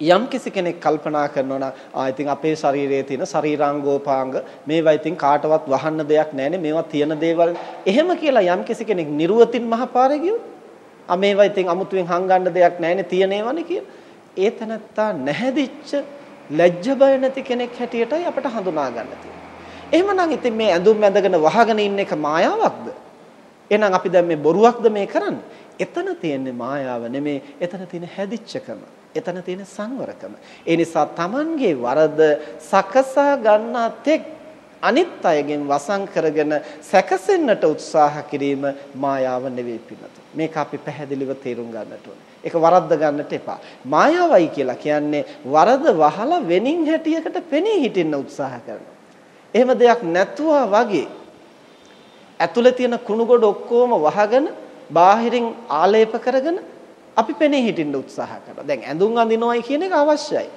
යම් කිසි කෙනෙක් කල්පනා කරනවා නම් ආ ඉතින් අපේ ශරීරයේ තියෙන ශරීරාංගෝපාංග මේවා ඉතින් කාටවත් වහන්න දෙයක් නැහැනේ මේවා තියෙන දේවල්. එහෙම කියලා යම් කිසි කෙනෙක් නිර්වතින් මහපාරේ ගියොත් ආ මේවා ඉතින් අමුතුවෙන් හංගන්න දෙයක් නැහැනේ තියෙන ඒවානේ කියලා. ඒ තනත්තා නැහැදිච්ච ලැජ්ජ බය නැති කෙනෙක් හැටියටයි අපට හඳුනා ගන්න තියෙන්නේ. එහෙමනම් ඉතින් මේ ඇඳුම් ඇඳගෙන වහගෙන ඉන්න එක මායාවක්ද? එහෙනම් අපි දැන් මේ බොරුවක්ද මේ කරන්නේ? එතන තියෙන්නේ මායාව නෙමේ එතන තියෙන හැදිච්චකම. එතන තියෙන සංවරකම. ඒ නිසා Tamanගේ වරද සකසා ගන්නා තෙක් අනිත් අයගෙන් වසන් කරගෙන සැකසෙන්නට උත්සාහ කිරීම මායාව නෙවෙයි පිනතු මේක අපි පැහැදිලිව තේරුම් ගන්නට ඕනේ. ඒක වරද්ද ගන්නට එපා. මායාවයි කියලා කියන්නේ වරද වහලා වෙනින් හැටියකට පෙනී හිටින්න උත්සාහ කරනවා. එහෙම දෙයක් නැතුවා වගේ ඇතුළේ තියෙන කුණු ගොඩ ඔක්කොම වහගෙන බාහිරින් ආලේප කරගෙන අපි පෙනී හිටින්න උත්සාහ කරනවා. දැන් ඇඳුම් අඳිනවයි කියන එක අවශ්‍යයි.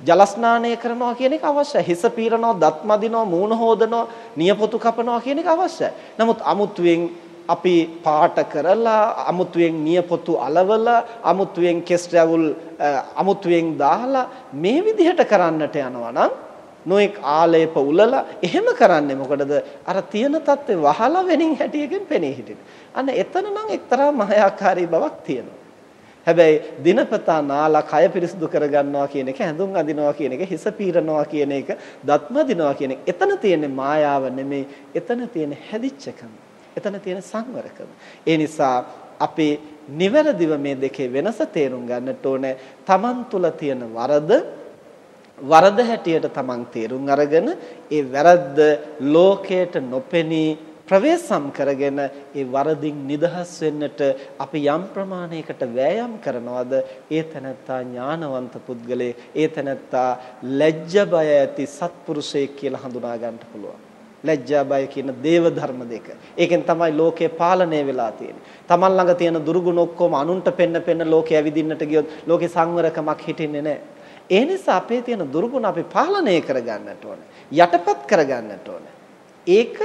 ජල ස්නානය කරනවා කියන එක අවශ්‍යයි. හිස පීරනවා, දත් මදිනවා, මූණ හොදනවා, නියපොතු කපනවා කියන එක අවශ්‍යයි. නමුත් අමුතුවෙන් අපි පාට කරලා අමුතුවෙන් නියපොතු අලවලා අමුතුවෙන් කෙස් රැවුල් අමුතුවෙන් දාලා මේ විදිහට කරන්නට යනවා නම් නොඑක් ආලේප උලලා එහෙම කරන්නේ මොකටද අර තියෙන தත්ත්වේ වහලා වෙනින් හැටියකින් පෙනී හිටින. අන්න එතන නම් එක්තරා මායාකාරී බවක් තියෙනවා. හැබැයි දිනපතා නාලා කය පිරිසිදු කරගන්නවා කියන එක හැඳුම් අඳිනවා කියන එක හිස පීරනවා කියන එක දත්ම දිනවා කියන එක එතන තියෙන මායාව නෙමෙයි එතන තියෙන හැදිච්චකම. එතන තියෙන සංවරකම. ඒ නිසා අපේ නිවැරදිව මේ දෙකේ වෙනස තේරුම් ගන්නට ඕනේ. Taman තුල තියෙන වරද වරද හැටියට තමන් තේරුම් අරගෙන ඒ වැරද්ද ලෝකයට නොපෙනී ප්‍රවේශම් කරගෙන ඒ වරදින් නිදහස් වෙන්නට අපි යම් ප්‍රමාණයකට වෑයම් කරනවද ඒ තැනත්තා ඥානවන්ත පුද්ගලයෙක් ඒ තැනත්තා ලැජ්ජ බය ඇති සත්පුරුෂයෙක් කියලා හඳුනා ගන්නට පුළුවන් ලැජ්ජා බය කියන දේව ධර්ම දෙක. ඒකෙන් තමයි ලෝකය පාලනය වෙලා තියෙන්නේ. Taman ළඟ තියෙන දුර්ගුණ ඔක්කොම අනුන්ට පෙන්න පෙන්න ලෝකය ඇවිදින්නට ගියොත් ලෝකේ සංවරකමක් හිටින්නේ නැහැ. ඒ නිසා අපේ තියෙන දුර්ගුණ අපි පාලනය කරගන්නට ඕනේ. යටපත් කරගන්නට ඕනේ. ඒක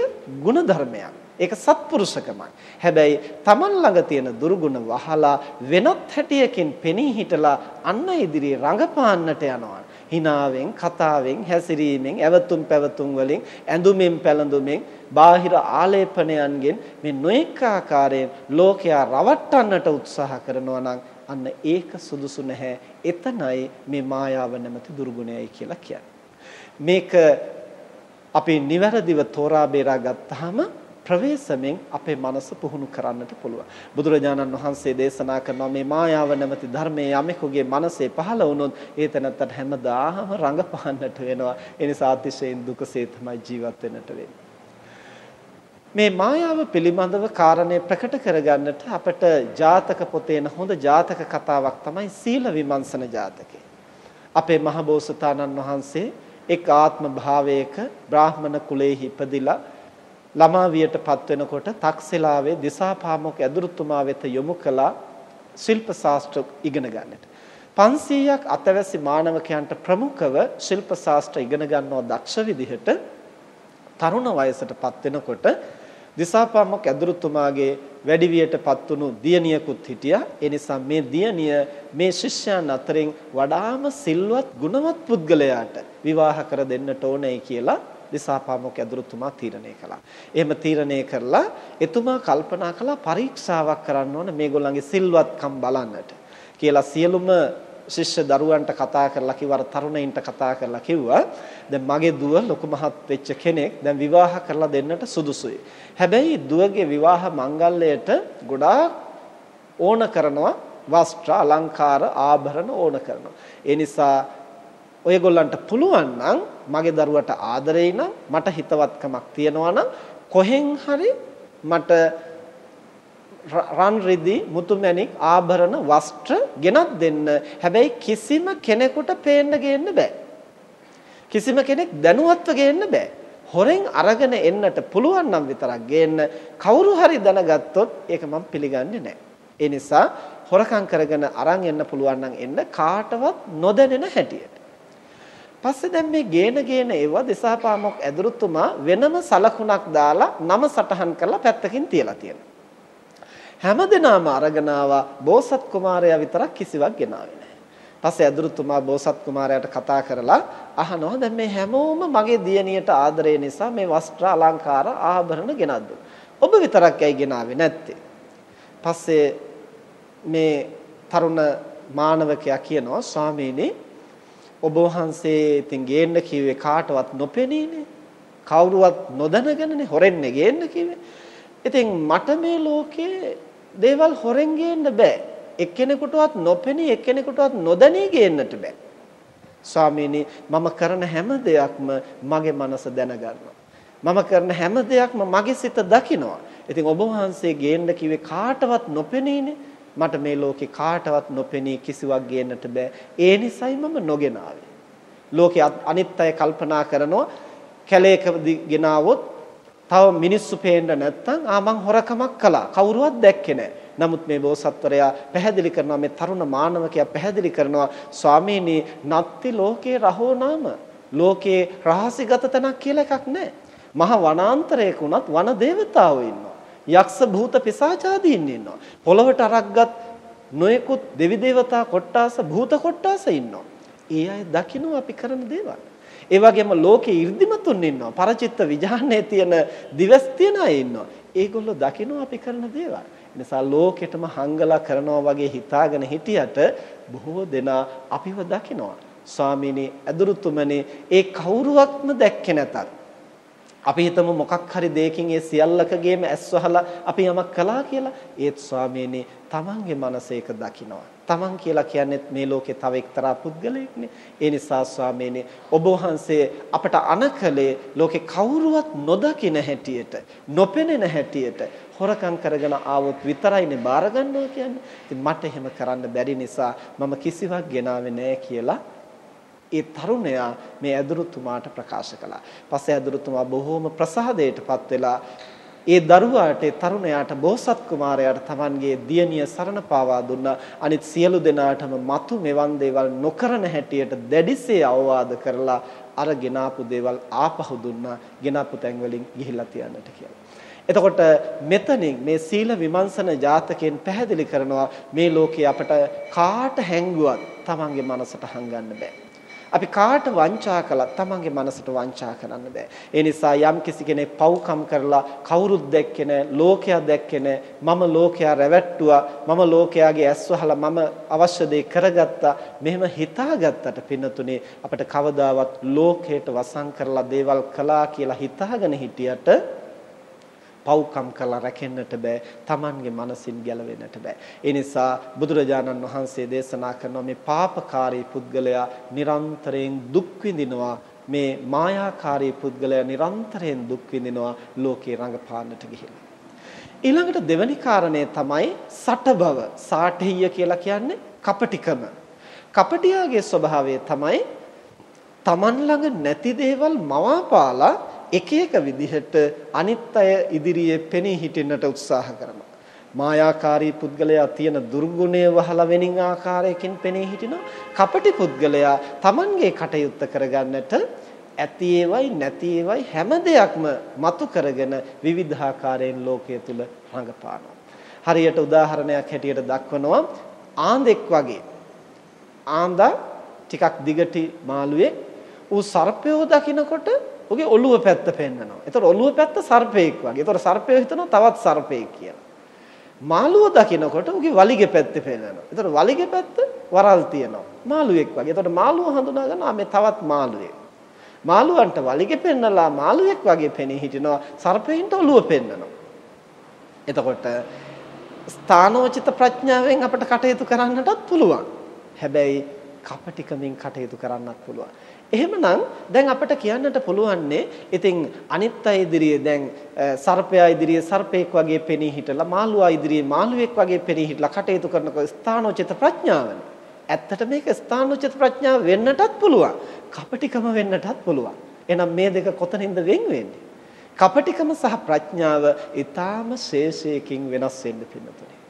ಗುಣධර්මයක්. ඒක සත්පුරුෂකමයි. හැබැයි Taman ළඟ තියෙන දුර්ගුණ වහලා වෙනත් හැටියකින් පෙනී හිටලා අන්න ඉදිරියේ රඟපාන්නට යනවා. හිනාවෙන්, කතාවෙන්, හැසිරීමෙන්, ඇවතුම් පැවතුම් වලින්, ඇඳුමින් පැළඳුමින්, බාහිර ආලේපනයන්ගෙන් මේ නොඑක ආකාරයෙන් ලෝකයා රවට්ටන්නට උත්සාහ කරනවා නම් අන්න ඒක සුදුසු නැහැ. එතනයි මේ මායාව නැමැති දුර්ගුණයයි කියලා කියන්නේ. මේක අපි නිවැරදිව තෝරා බේරා ගත්තාම ප්‍රවේශමෙන් අපේ මනස පුහුණු කරන්නට පුළුවන්. බුදුරජාණන් වහන්සේ දේශනා කරනවා මේ මායාව නැමැති ධර්මයේ යමෙකුගේ මනසේ පහළ වුණොත් ඒ තැනත්තට හැමදාම රඟපාන්නට වෙනවා. ඒ නිසා අතිශයින් දුකසේ තමයි ජීවත් වෙන්නට වෙන්නේ. මේ මායාව පිළිබඳව කාරණේ ප්‍රකට කරගන්නට අපට ජාතක පොතේන හොඳ ජාතක කතාවක් තමයි සීල විමර්ශන ජාතකය. අපේ මහබෝසතාණන් වහන්සේ එක් ආත්ම භාවයක බ්‍රාහ්මණ කුලෙහි ඉපදිලා ළමා වියටපත් වෙනකොට තක්සලාවේ දිසාපාමොක් ඇදුරුතුමා වෙත යොමු කළා ශිල්ප ශාස්ත්‍ර ඉගෙන ගන්නට. 500ක් අතවැසි මානවකයන්ට ප්‍රමුඛව ශිල්ප ශාස්ත්‍ර ඉගෙන ගන්නවා දක්ෂ විදිහට තරුණ වයසටපත් වෙනකොට දිසාපාමොක් ඇදුරුතුමාගේ වැඩිවියටපත් වුණු දියණියකුත් හිටියා. ඒ නිසා මේ දියණිය මේ ශිෂ්‍යයන් අතරින් වඩාම සිල්වත් ගුණවත් පුද්ගලයාට විවාහ කර දෙන්නට ඕනේ කියලා දිසාපාමොක් ඇදුරුතුමා තීරණය කළා. එහෙම තීරණය කරලා එතුමා කල්පනා කළා පරීක්ෂාවක් කරන්න ඕන මේගොල්ලන්ගේ සිල්වත්කම් බලන්නට. කියලා සියලුම ශිෂ්‍ය දරුවන්ට කතා කරලා කිව්වා තරුණයින්ට කතා කරලා කිව්වා දැන් මගේ දුව ලොකු මහත් වෙච්ච කෙනෙක් දැන් විවාහ කරලා දෙන්නට සුදුසුයි. හැබැයි දුවගේ විවාහ මංගල්‍යයට ගොඩාක් ඕන කරනවා වස්ත්‍ර අලංකාර ආභරණ ඕන කරනවා. ඒ නිසා ඔයගොල්ලන්ට පුළුවන් නම් මගේ දරුවට ආදරෙයි නම් මට හිතවත්කමක් තියනවා නම් කොහෙන් හරි මට රන් රිදි මුතුමැණික් ආභරණ වස්ත්‍ර ගෙනත් දෙන්න. හැබැයි කිසිම කෙනෙකුට පේන්න ගේන්න බෑ. කිසිම කෙනෙක් දැනුවත්ව ගේන්න බෑ. හොරෙන් අරගෙන එන්නට පුළුවන් නම් විතරක් ගේන්න. කවුරු හරි දැනගත්තොත් ඒක මම පිළිගන්නේ නැහැ. ඒ නිසා හොරකම් කරගෙන අරන් එන්න පුළුවන් නම් එන්න කාටවත් නොදැනෙන හැටියට. පස්සේ දැන් මේ ගේන ගේන ඒවා දිසාපාමොක් ඇදුරුතුමා වෙනම සලකුණක් දාලා නම සටහන් කරලා පැත්තකින් තියලා තියෙනවා. හැමදෙනාම අරගෙන ආවා බෝසත් කුමාරයා විතරක් කිසිවක් ගෙනාවේ නැහැ. පස්සේ අදුරුතුමා බෝසත් කුමාරයාට කතා කරලා අහනවා දැන් මේ හැමෝම මගේ දියණියට ආදරය නිසා මේ වස්ත්‍ර අලංකාර ආභරණ ගෙනද්ද. ඔබ විතරක් ඇයි ගෙනාවේ නැත්තේ? පස්සේ මේ තරුණ මානවකයා කියනවා ස්වාමීනි ඔබ වහන්සේ ඉතින් ගේන්න කිව්වේ කාටවත් නොපෙනීනේ. කවුරුවත් නොදැනගෙනනේ හොරෙන්නේ ගේන්න කිව්වේ. ඉතින් මට මේ ලෝකේ දේවල් හොරෙන් ගේන්න බෑ. එක්කෙනෙකුටවත් නොපෙනී එක්කෙනෙකුටවත් නොදැනී ගේන්නට බෑ. ස්වාමීනි මම කරන හැම දෙයක්ම මගේ මනස දැනගන්නවා. මම කරන හැම දෙයක්ම මගේ සිත දකිනවා. ඉතින් ඔබ වහන්සේ ගේන්න කිව්වේ කාටවත් නොපෙනීනේ. මට මේ ලෝකේ කාටවත් නොපෙනී කිසිවක් ගේන්නට බෑ. ඒ නිසයි මම නොගෙන ආවේ. ලෝකේ අනිත් අය කල්පනා කරනවා කැලේක ගෙනාවොත් තව මිනිස්සු පේන්න නැත්තම් ආ මං හොරකමක් කළා. කවුරුවත් දැක්කේ නැහැ. නමුත් මේ බෝසත්වරයා පැහැදිලි කරනවා මේ තරුණ මානවකයා පැහැදිලි කරනවා ස්වාමීනි නත්ති ලෝකේ රහෝ නාම. ලෝකේ රහසිගත තැනක් කියලා එකක් නැහැ. මහ වනාන්තරයක උනත් වන දේවතාවෝ ඉන්නවා. යක්ෂ භූත පිසාචාදීන් ඉන්නවා. පොළවට අරක්ගත් නොයෙකුත් දෙවි දේවතා කොට්ටාස භූත කොට්ටාස ඉන්නවා. ඒ අය දකින්න අපි කරන දේවල්. ඒ වගේම ලෝකේ 이르දිමතුන් ඉන්නවා. පරචිත්ත විඥානයේ තියෙන දිවස් තියන අය ඉන්නවා. ඒගොල්ලෝ දකිනවා අපි කරන දේවල්. නිසා ලෝකෙටම හංගලා කරනවා වගේ හිතාගෙන හිටියට බොහෝ දෙනා අපිව දකිනවා. ස්වාමීනි ඇදුරුතුමනි ඒ කවුරුවක්ම දැක්කේ නැතත් අපි හිතමු මොකක් හරි දෙයකින් ඒ සියල්ලකගේම ඇස් වහලා අපි යමක් කළා කියලා ඒත් ස්වාමීනි තමන්ගේ මනස ඒක දකිනවා තමන් කියලා කියන්නේ මේ ලෝකේ තව එක්තරා පුද්ගලයෙක්නේ ඒ නිසා ස්වාමීනි ඔබ වහන්සේ අපට අනකලේ ලෝකේ කවුරුවත් නොදකින හැටියට නොපෙනෙන හැටියට හොරකම් කරගෙන ආවොත් විතරයිනේ බාර ගන්නවා කියන්නේ ඉතින් මට එහෙම කරන්න බැරි නිසා මම කිසිවක් ගෙනාවේ නැහැ කියලා ඒ තරුණයා මේ ඇදුරුතුමාට ප්‍රකාශ කළා. පස්සේ ඇදුරුතුමා බොහෝම ප්‍රසාදයටපත් වෙලා ඒ දරුවාට ඒ තරුණයාට බෝසත් කුමාරයාට Tamanගේ දියණිය සරණ පාවා දුන්නා. අනිත් සියලු දෙනාටම මතු මෙවන් දේවල් නොකරන හැටියට දැඩිසේ අවවාද කරලා අර ගෙනාපු දේවල් ආපහු දුන්නා. ගෙනාපු තැන් වලින් ගිහිල්ලා තියන්නට කියලා. එතකොට මෙතනින් මේ සීල විමර්ශන ජාතකයෙන් පැහැදිලි කරනවා මේ ලෝකේ අපට කාට හැංගුවත් Tamanගේ මනසට හංගන්න බෑ. අපි කාට වංචා කළත් තමන්ගේ මනසට වංචා කරන්න බෑ. ඒ නිසා යම් කිසි කෙනෙක් පව්කම් කරලා කවුරුත් දැක්කේ නැහැ, ලෝකයා දැක්කේ නැහැ, මම ලෝකයා රැවට්ටුවා, මම ලෝකයාගේ ඇස් වහලා මම අවශ්‍ය දේ කරගත්තා. මෙහෙම හිතාගත්තට පින්නතුනේ අපිට කවදාවත් ලෝකයට වසන් කරලා දේවල් කළා කියලා හිතාගෙන හිටියට පව්කම් කරලා රැකෙන්නට බෑ. Tamanගේ මනසින් ගැලවෙන්නට බෑ. ඒ නිසා බුදුරජාණන් වහන්සේ දේශනා කරන මේ පාපකාරී පුද්ගලයා නිරන්තරයෙන් දුක් විඳිනවා. මේ මායාකාරී පුද්ගලයා නිරන්තරයෙන් දුක් විඳිනවා ලෝකේ රඟපාන්නට ගිහිල්ලා. ඊළඟට දෙවැනි කාරණය තමයි සටබව. සාඨෙය්‍ය කියලා කියන්නේ කපටිකම. කපටියාගේ ස්වභාවය තමයි Taman ළඟ නැති දේවල් මවාපාලා එක එක විදිහට අනිත් අය ඉදිරියේ පෙනී හිටින්නට උත්සාහ කරනවා. මායාකාරී පුද්ගලයා තියෙන දුර්ගුණය වහලා වෙනින් ආකාරයකින් පෙනී හිටිනවා. කපටි පුද්ගලයා Tamanගේ කටයුත්ත කරගන්නට ඇති ඒවයි නැති ඒවයි හැම දෙයක්ම මතු කරගෙන විවිධාකාරයෙන් ලෝකයේ තුල රඟපානවා. හරියට උදාහරණයක් හැටියට දක්වනවා ආන්දෙක් වගේ. ආන්දා ටිකක් දිගටි මාළුවේ ඌ සර්පයෝ දකිනකොට ඔහුගේ ඔළුව පැත්ත පෙන්නනවා. ඒතර ඔළුව පැත්ත සර්පයෙක් වගේ. ඒතර සර්පයෝ හිතනවා තවත් සර්පයෙක් කියලා. මාළුව දකිනකොට උගේ වලිගේ පැත්තේ පෙන්නනවා. ඒතර වලිගේ පැත්ත වරල් තියෙනවා. මාළුවෙක් වගේ. ඒතර මාළුව හඳුනා ගන්නවා මේ තවත් මාළුවෙක්. මාළුවන්ට වලිගේ පෙන්නලා මාළුවෙක් වගේ පෙනී හිටිනවා. සර්පයින්ට ඔළුව පෙන්නනවා. එතකොට ස්ථානෝචිත ප්‍රඥාවෙන් අපිට කටයුතු කරන්නටත් පුළුවන්. හැබැයි කපටිකමින් කටයුතු කරන්නත් පුළුවන්. එහෙමනම් දැන් අපිට කියන්නට පුළුවන්නේ ඉතින් අනිත් අය ඉදිරියේ දැන් සර්පයා ඉදිරියේ සර්පෙක් වගේ පෙනී හිටලා මාළුවා ඉදිරියේ මාළුවෙක් වගේ පෙනී හිටලා කටයුතු කරනකොට ස්ථානෝචිත ප්‍රඥාවනේ. ඇත්තට මේක ස්ථානෝචිත ප්‍රඥාව වෙන්නටත් පුළුවන්. කපටිකම වෙන්නටත් පුළුවන්. එහෙනම් මේ දෙක කොතනින්ද වෙන් වෙන්නේ? කපටිකම සහ ප්‍රඥාව ඊටාම ශේෂයකින් වෙනස් වෙන්න පින්නතුනේ.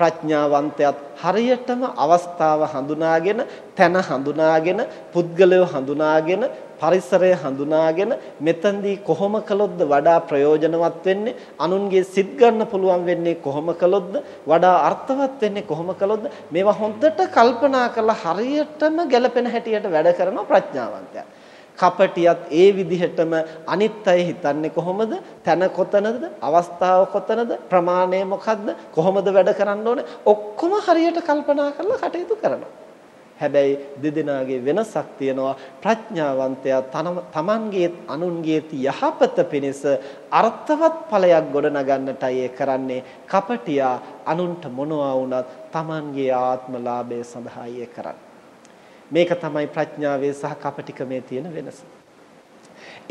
ප්‍රඥාවන්තයත් හරියටම අවස්ථාව හඳුනාගෙන තැන හඳුනාගෙන පුද්ගලයව හඳුනාගෙන පරිසරය හඳුනාගෙන මෙතෙන්දී කොහොම කළොත්ද වඩා ප්‍රයෝජනවත් වෙන්නේ? අනුන්ගේ සිත් ගන්න පුළුවන් වෙන්නේ කොහොම කළොත්ද? වඩා අර්ථවත් වෙන්නේ කොහොම කළොත්ද? මේවා හොඳට කල්පනා කරලා හරියටම ගැලපෙන හැටියට වැඩ කරන ප්‍රඥාවන්තයා කපටියත් ඒ විදිහටම අනිත් අය හිතන්නේ කොහොමද? තන කොතනද? අවස්ථාව කොතනද? ප්‍රමාණය මොකද්ද? කොහොමද වැඩ කරන්න ඕනේ? ඔක්කොම හරියට කල්පනා කරලා කටයුතු කරනවා. හැබැයි දෙදෙනාගේ වෙනසක් තියෙනවා ප්‍රඥාවන්තයා තමන්ගේ අනුන්ගේ යහපත පිණිස අර්ථවත් ඵලයක් ගොඩනගන්නටයි ඒ කරන්නේ කපටියා අනුන්ට මොනවා වුණත් තමන්ගේ ආත්මලාභය සඳහායි ඒ කරන්නේ මේක තමයි ප්‍රඥාවේ සහ කපටිකමේ තියෙන වෙනස.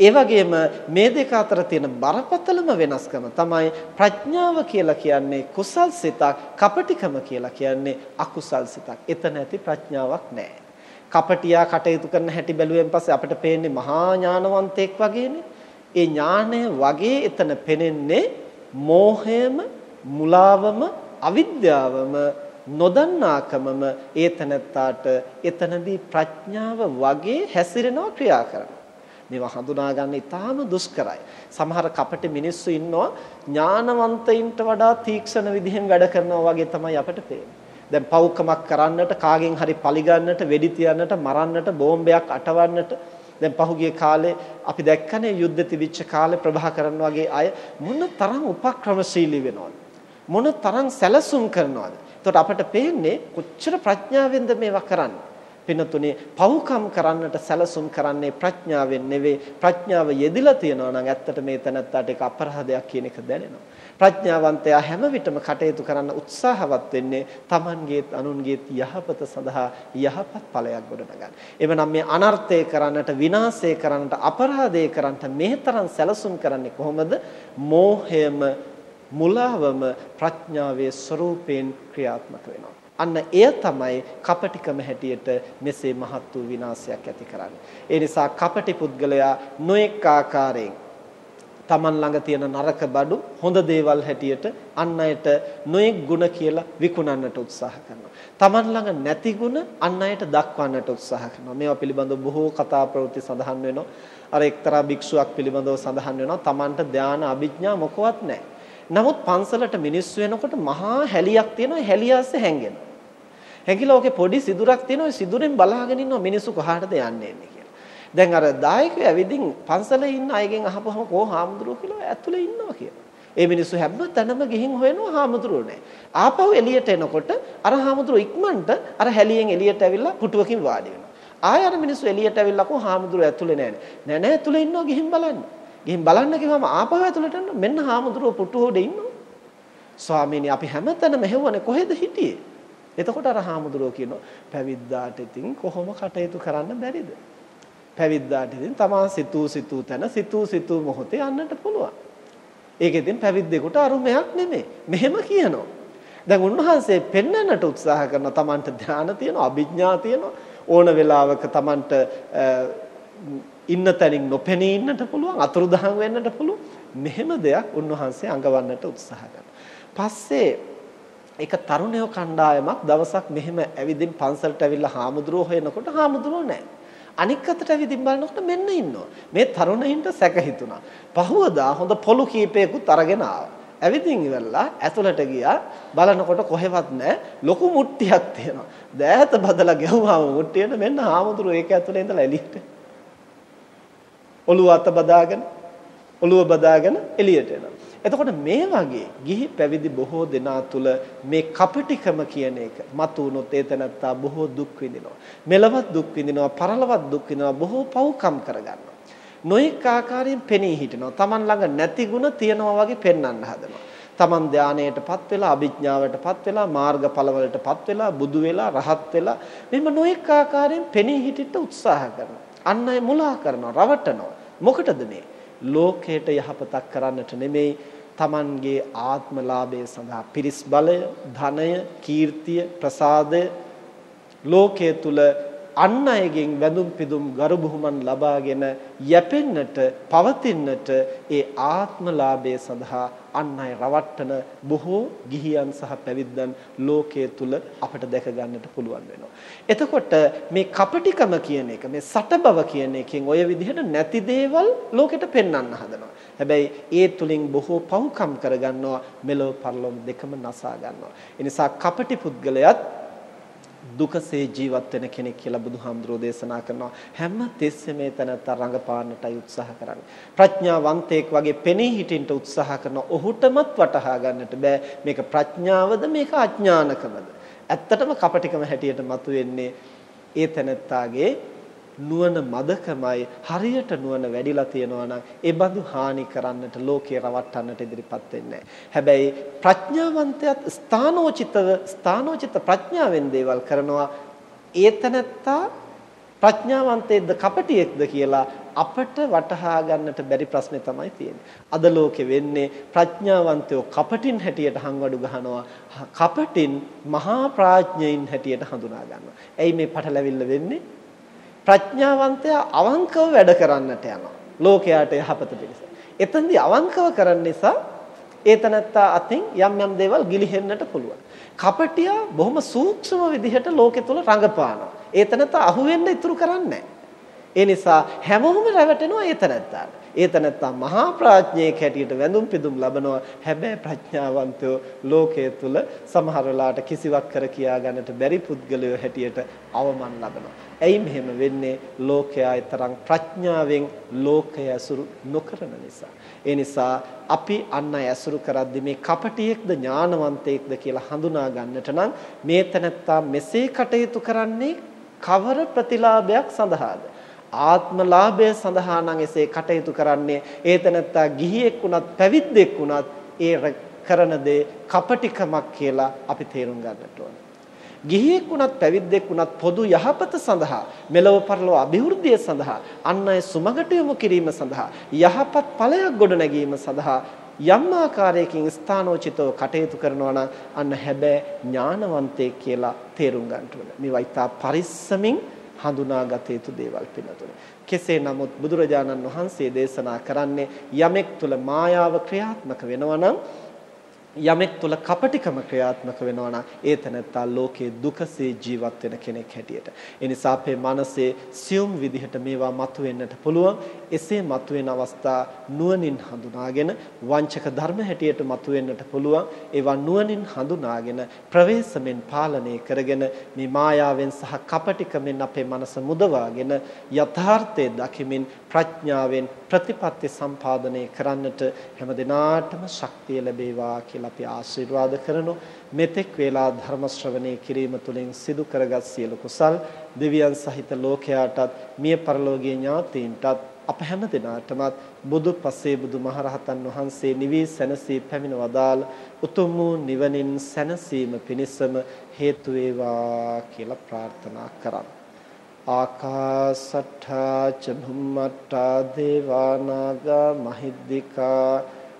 ඒ වගේම මේ දෙක අතර තියෙන බරපතලම වෙනස්කම තමයි ප්‍රඥාව කියලා කියන්නේ කුසල් සිතක් කපටිකම කියලා කියන්නේ අකුසල් සිතක්. එතන ඇති ප්‍රඥාවක් නැහැ. කපටියා කටයුතු කරන හැටි බැලුවෙන් පස්සේ අපිට පේන්නේ මහා ඥානවන්තයෙක් වගේනේ. ඒ ඥානය වගේ එතන පෙනෙන්නේ මෝහයම මුලාවම අවිද්‍යාවම නොදන්නාකමම ඒ තැනත්තාට එතනදී ප්‍රඥාව වගේ හැසිරෙනවා ක්‍රියා කරනවා. මේවා හඳුනා ගන්න ඉතාම දුෂ්කරයි. සමහර කපටි මිනිස්සු ඉන්නවා ඥානවන්තයින්ට වඩා තීක්ෂණ විදිහෙන් වැඩ කරනවා වගේ තමයි අපිට පේන්නේ. දැන් පව්කමක් කරන්නට කාගෙන් හරි පලිගන්නට වෙඩි තියන්නට මරන්නට බෝම්බයක් අටවන්නට දැන් පහුගිය කාලේ අපි දැක්කනේ යුද්ධ තිබිච්ච කාලේ ප්‍රභාකරන් වගේ අය මොන තරම් උපක්‍රමශීලී වෙනවද මොන තරම් සැලසුම් කරනවද එතකොට අපට පේන්නේ කොච්චර ප්‍රඥාවෙන්ද මේවා කරන්නේ. පිනතුනේ පව්කම් කරන්නට සැලසුම් කරන්නේ ප්‍රඥාවෙන් නෙවෙයි ප්‍රඥාව යෙදිලා තියෙනවා නම් ඇත්තට මේ තැනත්තාට ඒක අපරාධයක් කියන එක දැනෙනවා. ප්‍රඥාවන්තයා හැම විටම කටයුතු කරන්න උත්සාහවත් වෙන්නේ Tamanගේත් අනුන්ගේත් යහපත සඳහා යහපත් ඵලයක් ගොඩනගන්න. එවනම් මේ අනර්ථය කරන්නට විනාශය කරන්නට අපරාධය කරන්නට මේ තරම් සැලසුම් කරන්නේ කොහොමද? මෝහයම මුලාවම ප්‍රඥාවේ ස්වરૂපයෙන් ක්‍රියාත්මක වෙනවා. අන්න එය තමයි කපටිකම හැටියට මෙසේ මහත් වූ විනාශයක් ඇති කරන්නේ. ඒ නිසා කපටි පුද්ගලයා නොඑක ආකාරයෙන් Taman ළඟ තියෙන නරක බඩු හොඳ දේවල් හැටියට අන් අයට නොඑක් ಗುಣ කියලා විකුණන්නට උත්සාහ කරනවා. Taman ළඟ නැති ಗುಣ අන් අයට දක්වන්නට උත්සාහ කරනවා. මේවා පිළිබඳව බොහෝ කතා ප්‍රවෘත්ති සඳහන් වෙනවා. අර එක්තරා භික්ෂුවක් පිළිබඳව සඳහන් වෙනවා. Tamanට ධානා අභිඥා මොකවත් නැහැ. නමුත් පන්සලට මිනිස්සු වෙනකොට මහා හැලියක් තියෙනවා හැලිය ඇස්සේ හැංගෙන. හැංගිලා ඔකේ පොඩි සිදුරක් තියෙනවා සිදුරෙන් බලාගෙන ඉන්නවා මිනිස්සු කොහාටද යන්නේ කියලා. දැන් අර දායකයෝ ඇවිදින් පන්සලේ ඉන්න අයගෙන් අහපුවම කෝ හාමුදුරුවෝ කියලා ඇතුලේ ඉන්නවා කියලා. ඒ මිනිස්සු හැම තැනම ගිහින් හොයනවා හාමුදුරුවෝ නෑ. ආපහු එළියට එනකොට අර හාමුදුරුවෝ ඉක්මනට අර හැලියෙන් එළියට ඇවිල්ලා පුටුවකින් වාඩි වෙනවා. ආය අර මිනිස්සු එළියට ඇවිල්ලා කෝ හාමුදුරුවෝ ඇතුලේ නෑනේ. නෑ නෑ ඇතුලේ ඉන්නවා ගිහින් බලන්න. ගිහින් බලන්න කිව්වම ආපහු ඇතුළට එන්න මෙන්න හාමුදුරුවෝ පුටු උඩ ඉන්නවා. ස්වාමීනි අපි හැමතැනම හෙව්වනේ කොහෙද හිටියේ? එතකොට අර හාමුදුරුවෝ කියනවා පැවිද්දාට ඉතින් කොහොම කටයුතු කරන්න බැරිද? පැවිද්දාට ඉතින් තමා සිතූ සිතූ තැන සිතූ සිතූ මොහොතේ යන්නට පුළුවන්. ඒක ඉතින් පැවිද්දෙකුට අරුමයක් නෙමෙයි. මෙහෙම කියනවා. දැන් උන්වහන්සේ පෙන්වන්නට උත්සාහ කරන තමන්ට ධානය තියෙනවා, අභිඥා තියෙනවා. ඕන වෙලාවක තමන්ට ඉන්න තැනින් නොපෙනී ඉන්නට පුළුවන් අතුරුදහන් වෙන්නට පුළුවන් මෙහෙම දෙයක් උන්වහන්සේ අඟවන්නට උත්සාහ පස්සේ ඒක තරුණයෝ කණ්ඩායමක් දවසක් මෙහෙම ඇවිදින් පන්සලට ඇවිල්ලා හාමුදුරුවෝ හොයනකොට හාමුදුරුවෝ නැහැ. අනික් අතට ඇවිදින් බලනකොට මෙන්න ඉන්නවා. මේ තරුණයින්ට සැක හිතුණා. පහවදා හොඳ පොලු කීපයකුත් අරගෙන ආවා. ඇවිදින් ඉවරලා ඇතුළට ගියා බලනකොට කොහෙවත් නැහැ ලොකු මුට්ටියක් තියෙනවා. දෑත බදලා ගැහුවාම මුට්ටියට මෙන්න හාමුදුරුවෝ ඒක ඇතුළේ ඉඳලා එළියට. ඔළුව අත බදාගෙන ඔළුව බදාගෙන එළියට එනවා. එතකොට මේ වගේ ගිහි පැවිදි බොහෝ දෙනා තුල මේ කපටිකම කියන එක මතු වුණොත් ඒ තැනත්තා බොහෝ දුක් විඳිනවා. මෙලවත් දුක් විඳිනවා, පරලවත් දුක් විඳිනවා, බොහෝ පව්කම් කරගන්නවා. නොඑක ආකාරයෙන් පෙනී හිටිනවා. Taman ළඟ නැති ಗುಣ තියනවා වගේ පෙන්වන්න හදනවා. Taman ධානයටපත් වෙලා, අභිඥාවටපත් වෙලා, මාර්ගඵලවලටපත් වෙලා, බුදු වෙලා, රහත් වෙලා මෙන්න නොඑක ආකාරයෙන් පෙනී හිටිට උත්සාහ කරනවා. අන් අය මුලා කරනවා, රවටනවා. මොකටද මේ? ලෝකයට යහපතක් කරන්නට නෙමෙයි තමන්ගේ ආත්මලාභය සඳහා පිරිස් බලය ධනය කීර්තිය ප්‍රසාදය ලෝකයේ තුල අන් අයගෙන් වැඳුම් පිදුම් ගරු බුහුමන් ලබාගෙන යැපෙන්නට පවතින්නට ඒ ආත්මලාභය සඳහා අන් අය රවට්ටන බොහෝ ගිහියන් සහ පැවිද්දන් ලෝකයේ තුල අපට දැක ගන්නට පුළුවන් වෙනවා. එතකොට මේ කපටිකම කියන එක මේ සටබව කියන එකෙන් ඔය විදිහට නැති දේවල් ලෝකෙට පෙන්වන්න හදනවා. හැබැයි ඒ තුලින් බොහෝ පව්කම් කරගන්නවා මෙලොව පරලොව දෙකම නසා ගන්නවා. ඒ නිසා කපටි පුද්ගලයාත් දුකසේ ජීවත් වෙන කෙනෙක් කියලා බුදුහාමුදුරෝ දේශනා කරනවා. හැම තිස්සෙම මේ තැනත්ත රඟපාන්නටයි උත්සාහ කරන්නේ. ප්‍රඥාවන්තයෙක් වගේ පෙනී හිටින්න උත්සාහ කරන ඔහුටමත් වටහා ගන්නට බෑ. මේක ප්‍රඥාවද මේක අඥානකමද? ඇත්තටම කපටිකම හැටියට මතුවෙන්නේ ඒ තැනත්තාගේ නුවණ මදකමයි හරියට නුවණ වැඩිලා තියෙනවා නම් ඒ බඳු හානි කරන්නට ලෝකේ රවට්ටන්නට ඉදිරිපත් වෙන්නේ හැබැයි ප්‍රඥාවන්තයත් ස්ථානෝචිතව ස්ථානෝචිත ප්‍රඥාවෙන් දේවල් කරනවා ඒතනත්තා ප්‍රඥාවන්තයෙක්ද කපටියෙක්ද කියලා අපට වටහා ගන්නට බැරි ප්‍රශ්නේ තමයි තියෙන්නේ. අද ලෝකෙ වෙන්නේ ප්‍රඥාවන්තයෝ කපටින් හැටියට හංවඩු ගහනවා. කපටින් මහා ප්‍රඥයින් හැටියට හඳුනා ගන්නවා. එයි මේ පටලැවිල්ල වෙන්නේ? ප්‍රඥාවන්තයා අවංකව වැඩ කරන්නට යනවා. ලෝකයට යහපත පිණිස. එතෙන්දී අවංකව කරන්න නිසා ඒතනත්තා අතින් යම් යම් දේවල් ගිලිහෙන්නට පුළුවන්. කපටියා බොහොම සූක්ෂම විදිහට ලෝකෙ තුල රඟපානවා. ඒතනත්තා අහුවෙන්න ඉතුරු කරන්නේ ඒ නිසා හැමෝම රැවටෙනවා ඒතනත්තාට. ඒතනත්තා මහා ප්‍රඥයෙක් හැටියට වැඳුම් පිදුම් ලබනවා. හැබැයි ප්‍රඥාවන්තයෝ ලෝකයේ තුල සමහර වෙලාවට කිසිවක් කර කියා ගන්නට බැරි පුද්ගලයෝ හැටියට අවමන් ලබනවා. ඇයි මෙහෙම වෙන්නේ? ලෝකයා තරම් ප්‍රඥාවෙන් ලෝකය ඇසුරු නොකරන නිසා. ඒ නිසා අපි අන්න ඇසුරු කරද්දී මේ කපටියෙක්ද ඥානවන්තයෙක්ද කියලා හඳුනා ගන්නට නම් මේ තැනත්තා මෙසේ කටයුතු කරන්නේ කවර ප්‍රතිලාභයක් සඳහාද? ආත්මලාභය සඳහා නම් එසේ කටයුතු කරන්නේ ඒ තැනත්තා ගිහියෙක් වුණත් පැවිද්දෙක් වුණත් ඒ කරන දේ කපටිකමක් කියලා අපි තේරුම් ගන්නට ඕනේ. ගිහියෙක් වුණත් පැවිද්දෙක් වුණත් පොදු යහපත සඳහා මෙලව පරලොව અભිවෘද්ධිය සඳහා අන් අය සුමගට යොමු කිරීම සඳහා යහපත් ඵලයක් ගොඩනැගීම සඳහා යම් ආකාරයකින් ස්ථානෝචිතව කටයුතු කරනවා නම් අන්න හැබැයි ඥානවන්තයෙක් කියලා තේරුම් ගන්න ඕනේ. මේවා ඉතා පරිස්සමින් හඳුනාගත යුතු දේවල් පිළිතුරු. කෙසේ නමුත් බුදුරජාණන් වහන්සේ දේශනා කරන්නේ යමෙක් තුල මායාව ක්‍රියාත්මක වෙනවා නම් යමෙක් තුල කපටිකම ක්‍රියාත්මක වෙනවා නම් ඒ තැනත්තා ලෝකේ දුකසේ ජීවත් වෙන කෙනෙක් හැටියට. ඒ නිසා අපේ මනසේ සියුම් විදිහට මේවා මතුවෙන්නට පුළුවන්. එසේ මතුවෙන අවස්ථා නුවණින් හඳුනාගෙන වංචක ධර්ම හැටියට මතුවෙන්නට පුළුවන්. ඒවා නුවණින් හඳුනාගෙන ප්‍රවේශමෙන් පාලනය කරගෙන මේ මායාවෙන් සහ කපටිකමෙන් අපේ මනස මුදවාගෙන යථාර්ථය දකිමින් ප්‍රඥාවෙන් ප්‍රතිපත්ති සම්පාදනය කරන්නට හැම දිනාටම ශක්තිය ලැබේවා කියලා අපි ආශිර්වාද කරනු. මෙතෙක් වේලා ධර්ම ශ්‍රවණය කිරීම තුළින් සිදු කරගත් සියලු කුසල් දෙවියන් සහිත ලෝකයාටත් මිය පරලෝකීය ඥාතීන්ටත් අප හැම දිනාටමත් බුදු පසේ බුදු මහරහතන් වහන්සේ නිවී සැනසී පැමිණ වදාළ උතුම් වූ නිවනින් සැනසීම පිණිසම හේතු වේවා කියලා ප්‍රාර්ථනා කරමු. ආකාසට්ඨා ච භුම්මට්ඨා දේවා නාග මහිද්దికා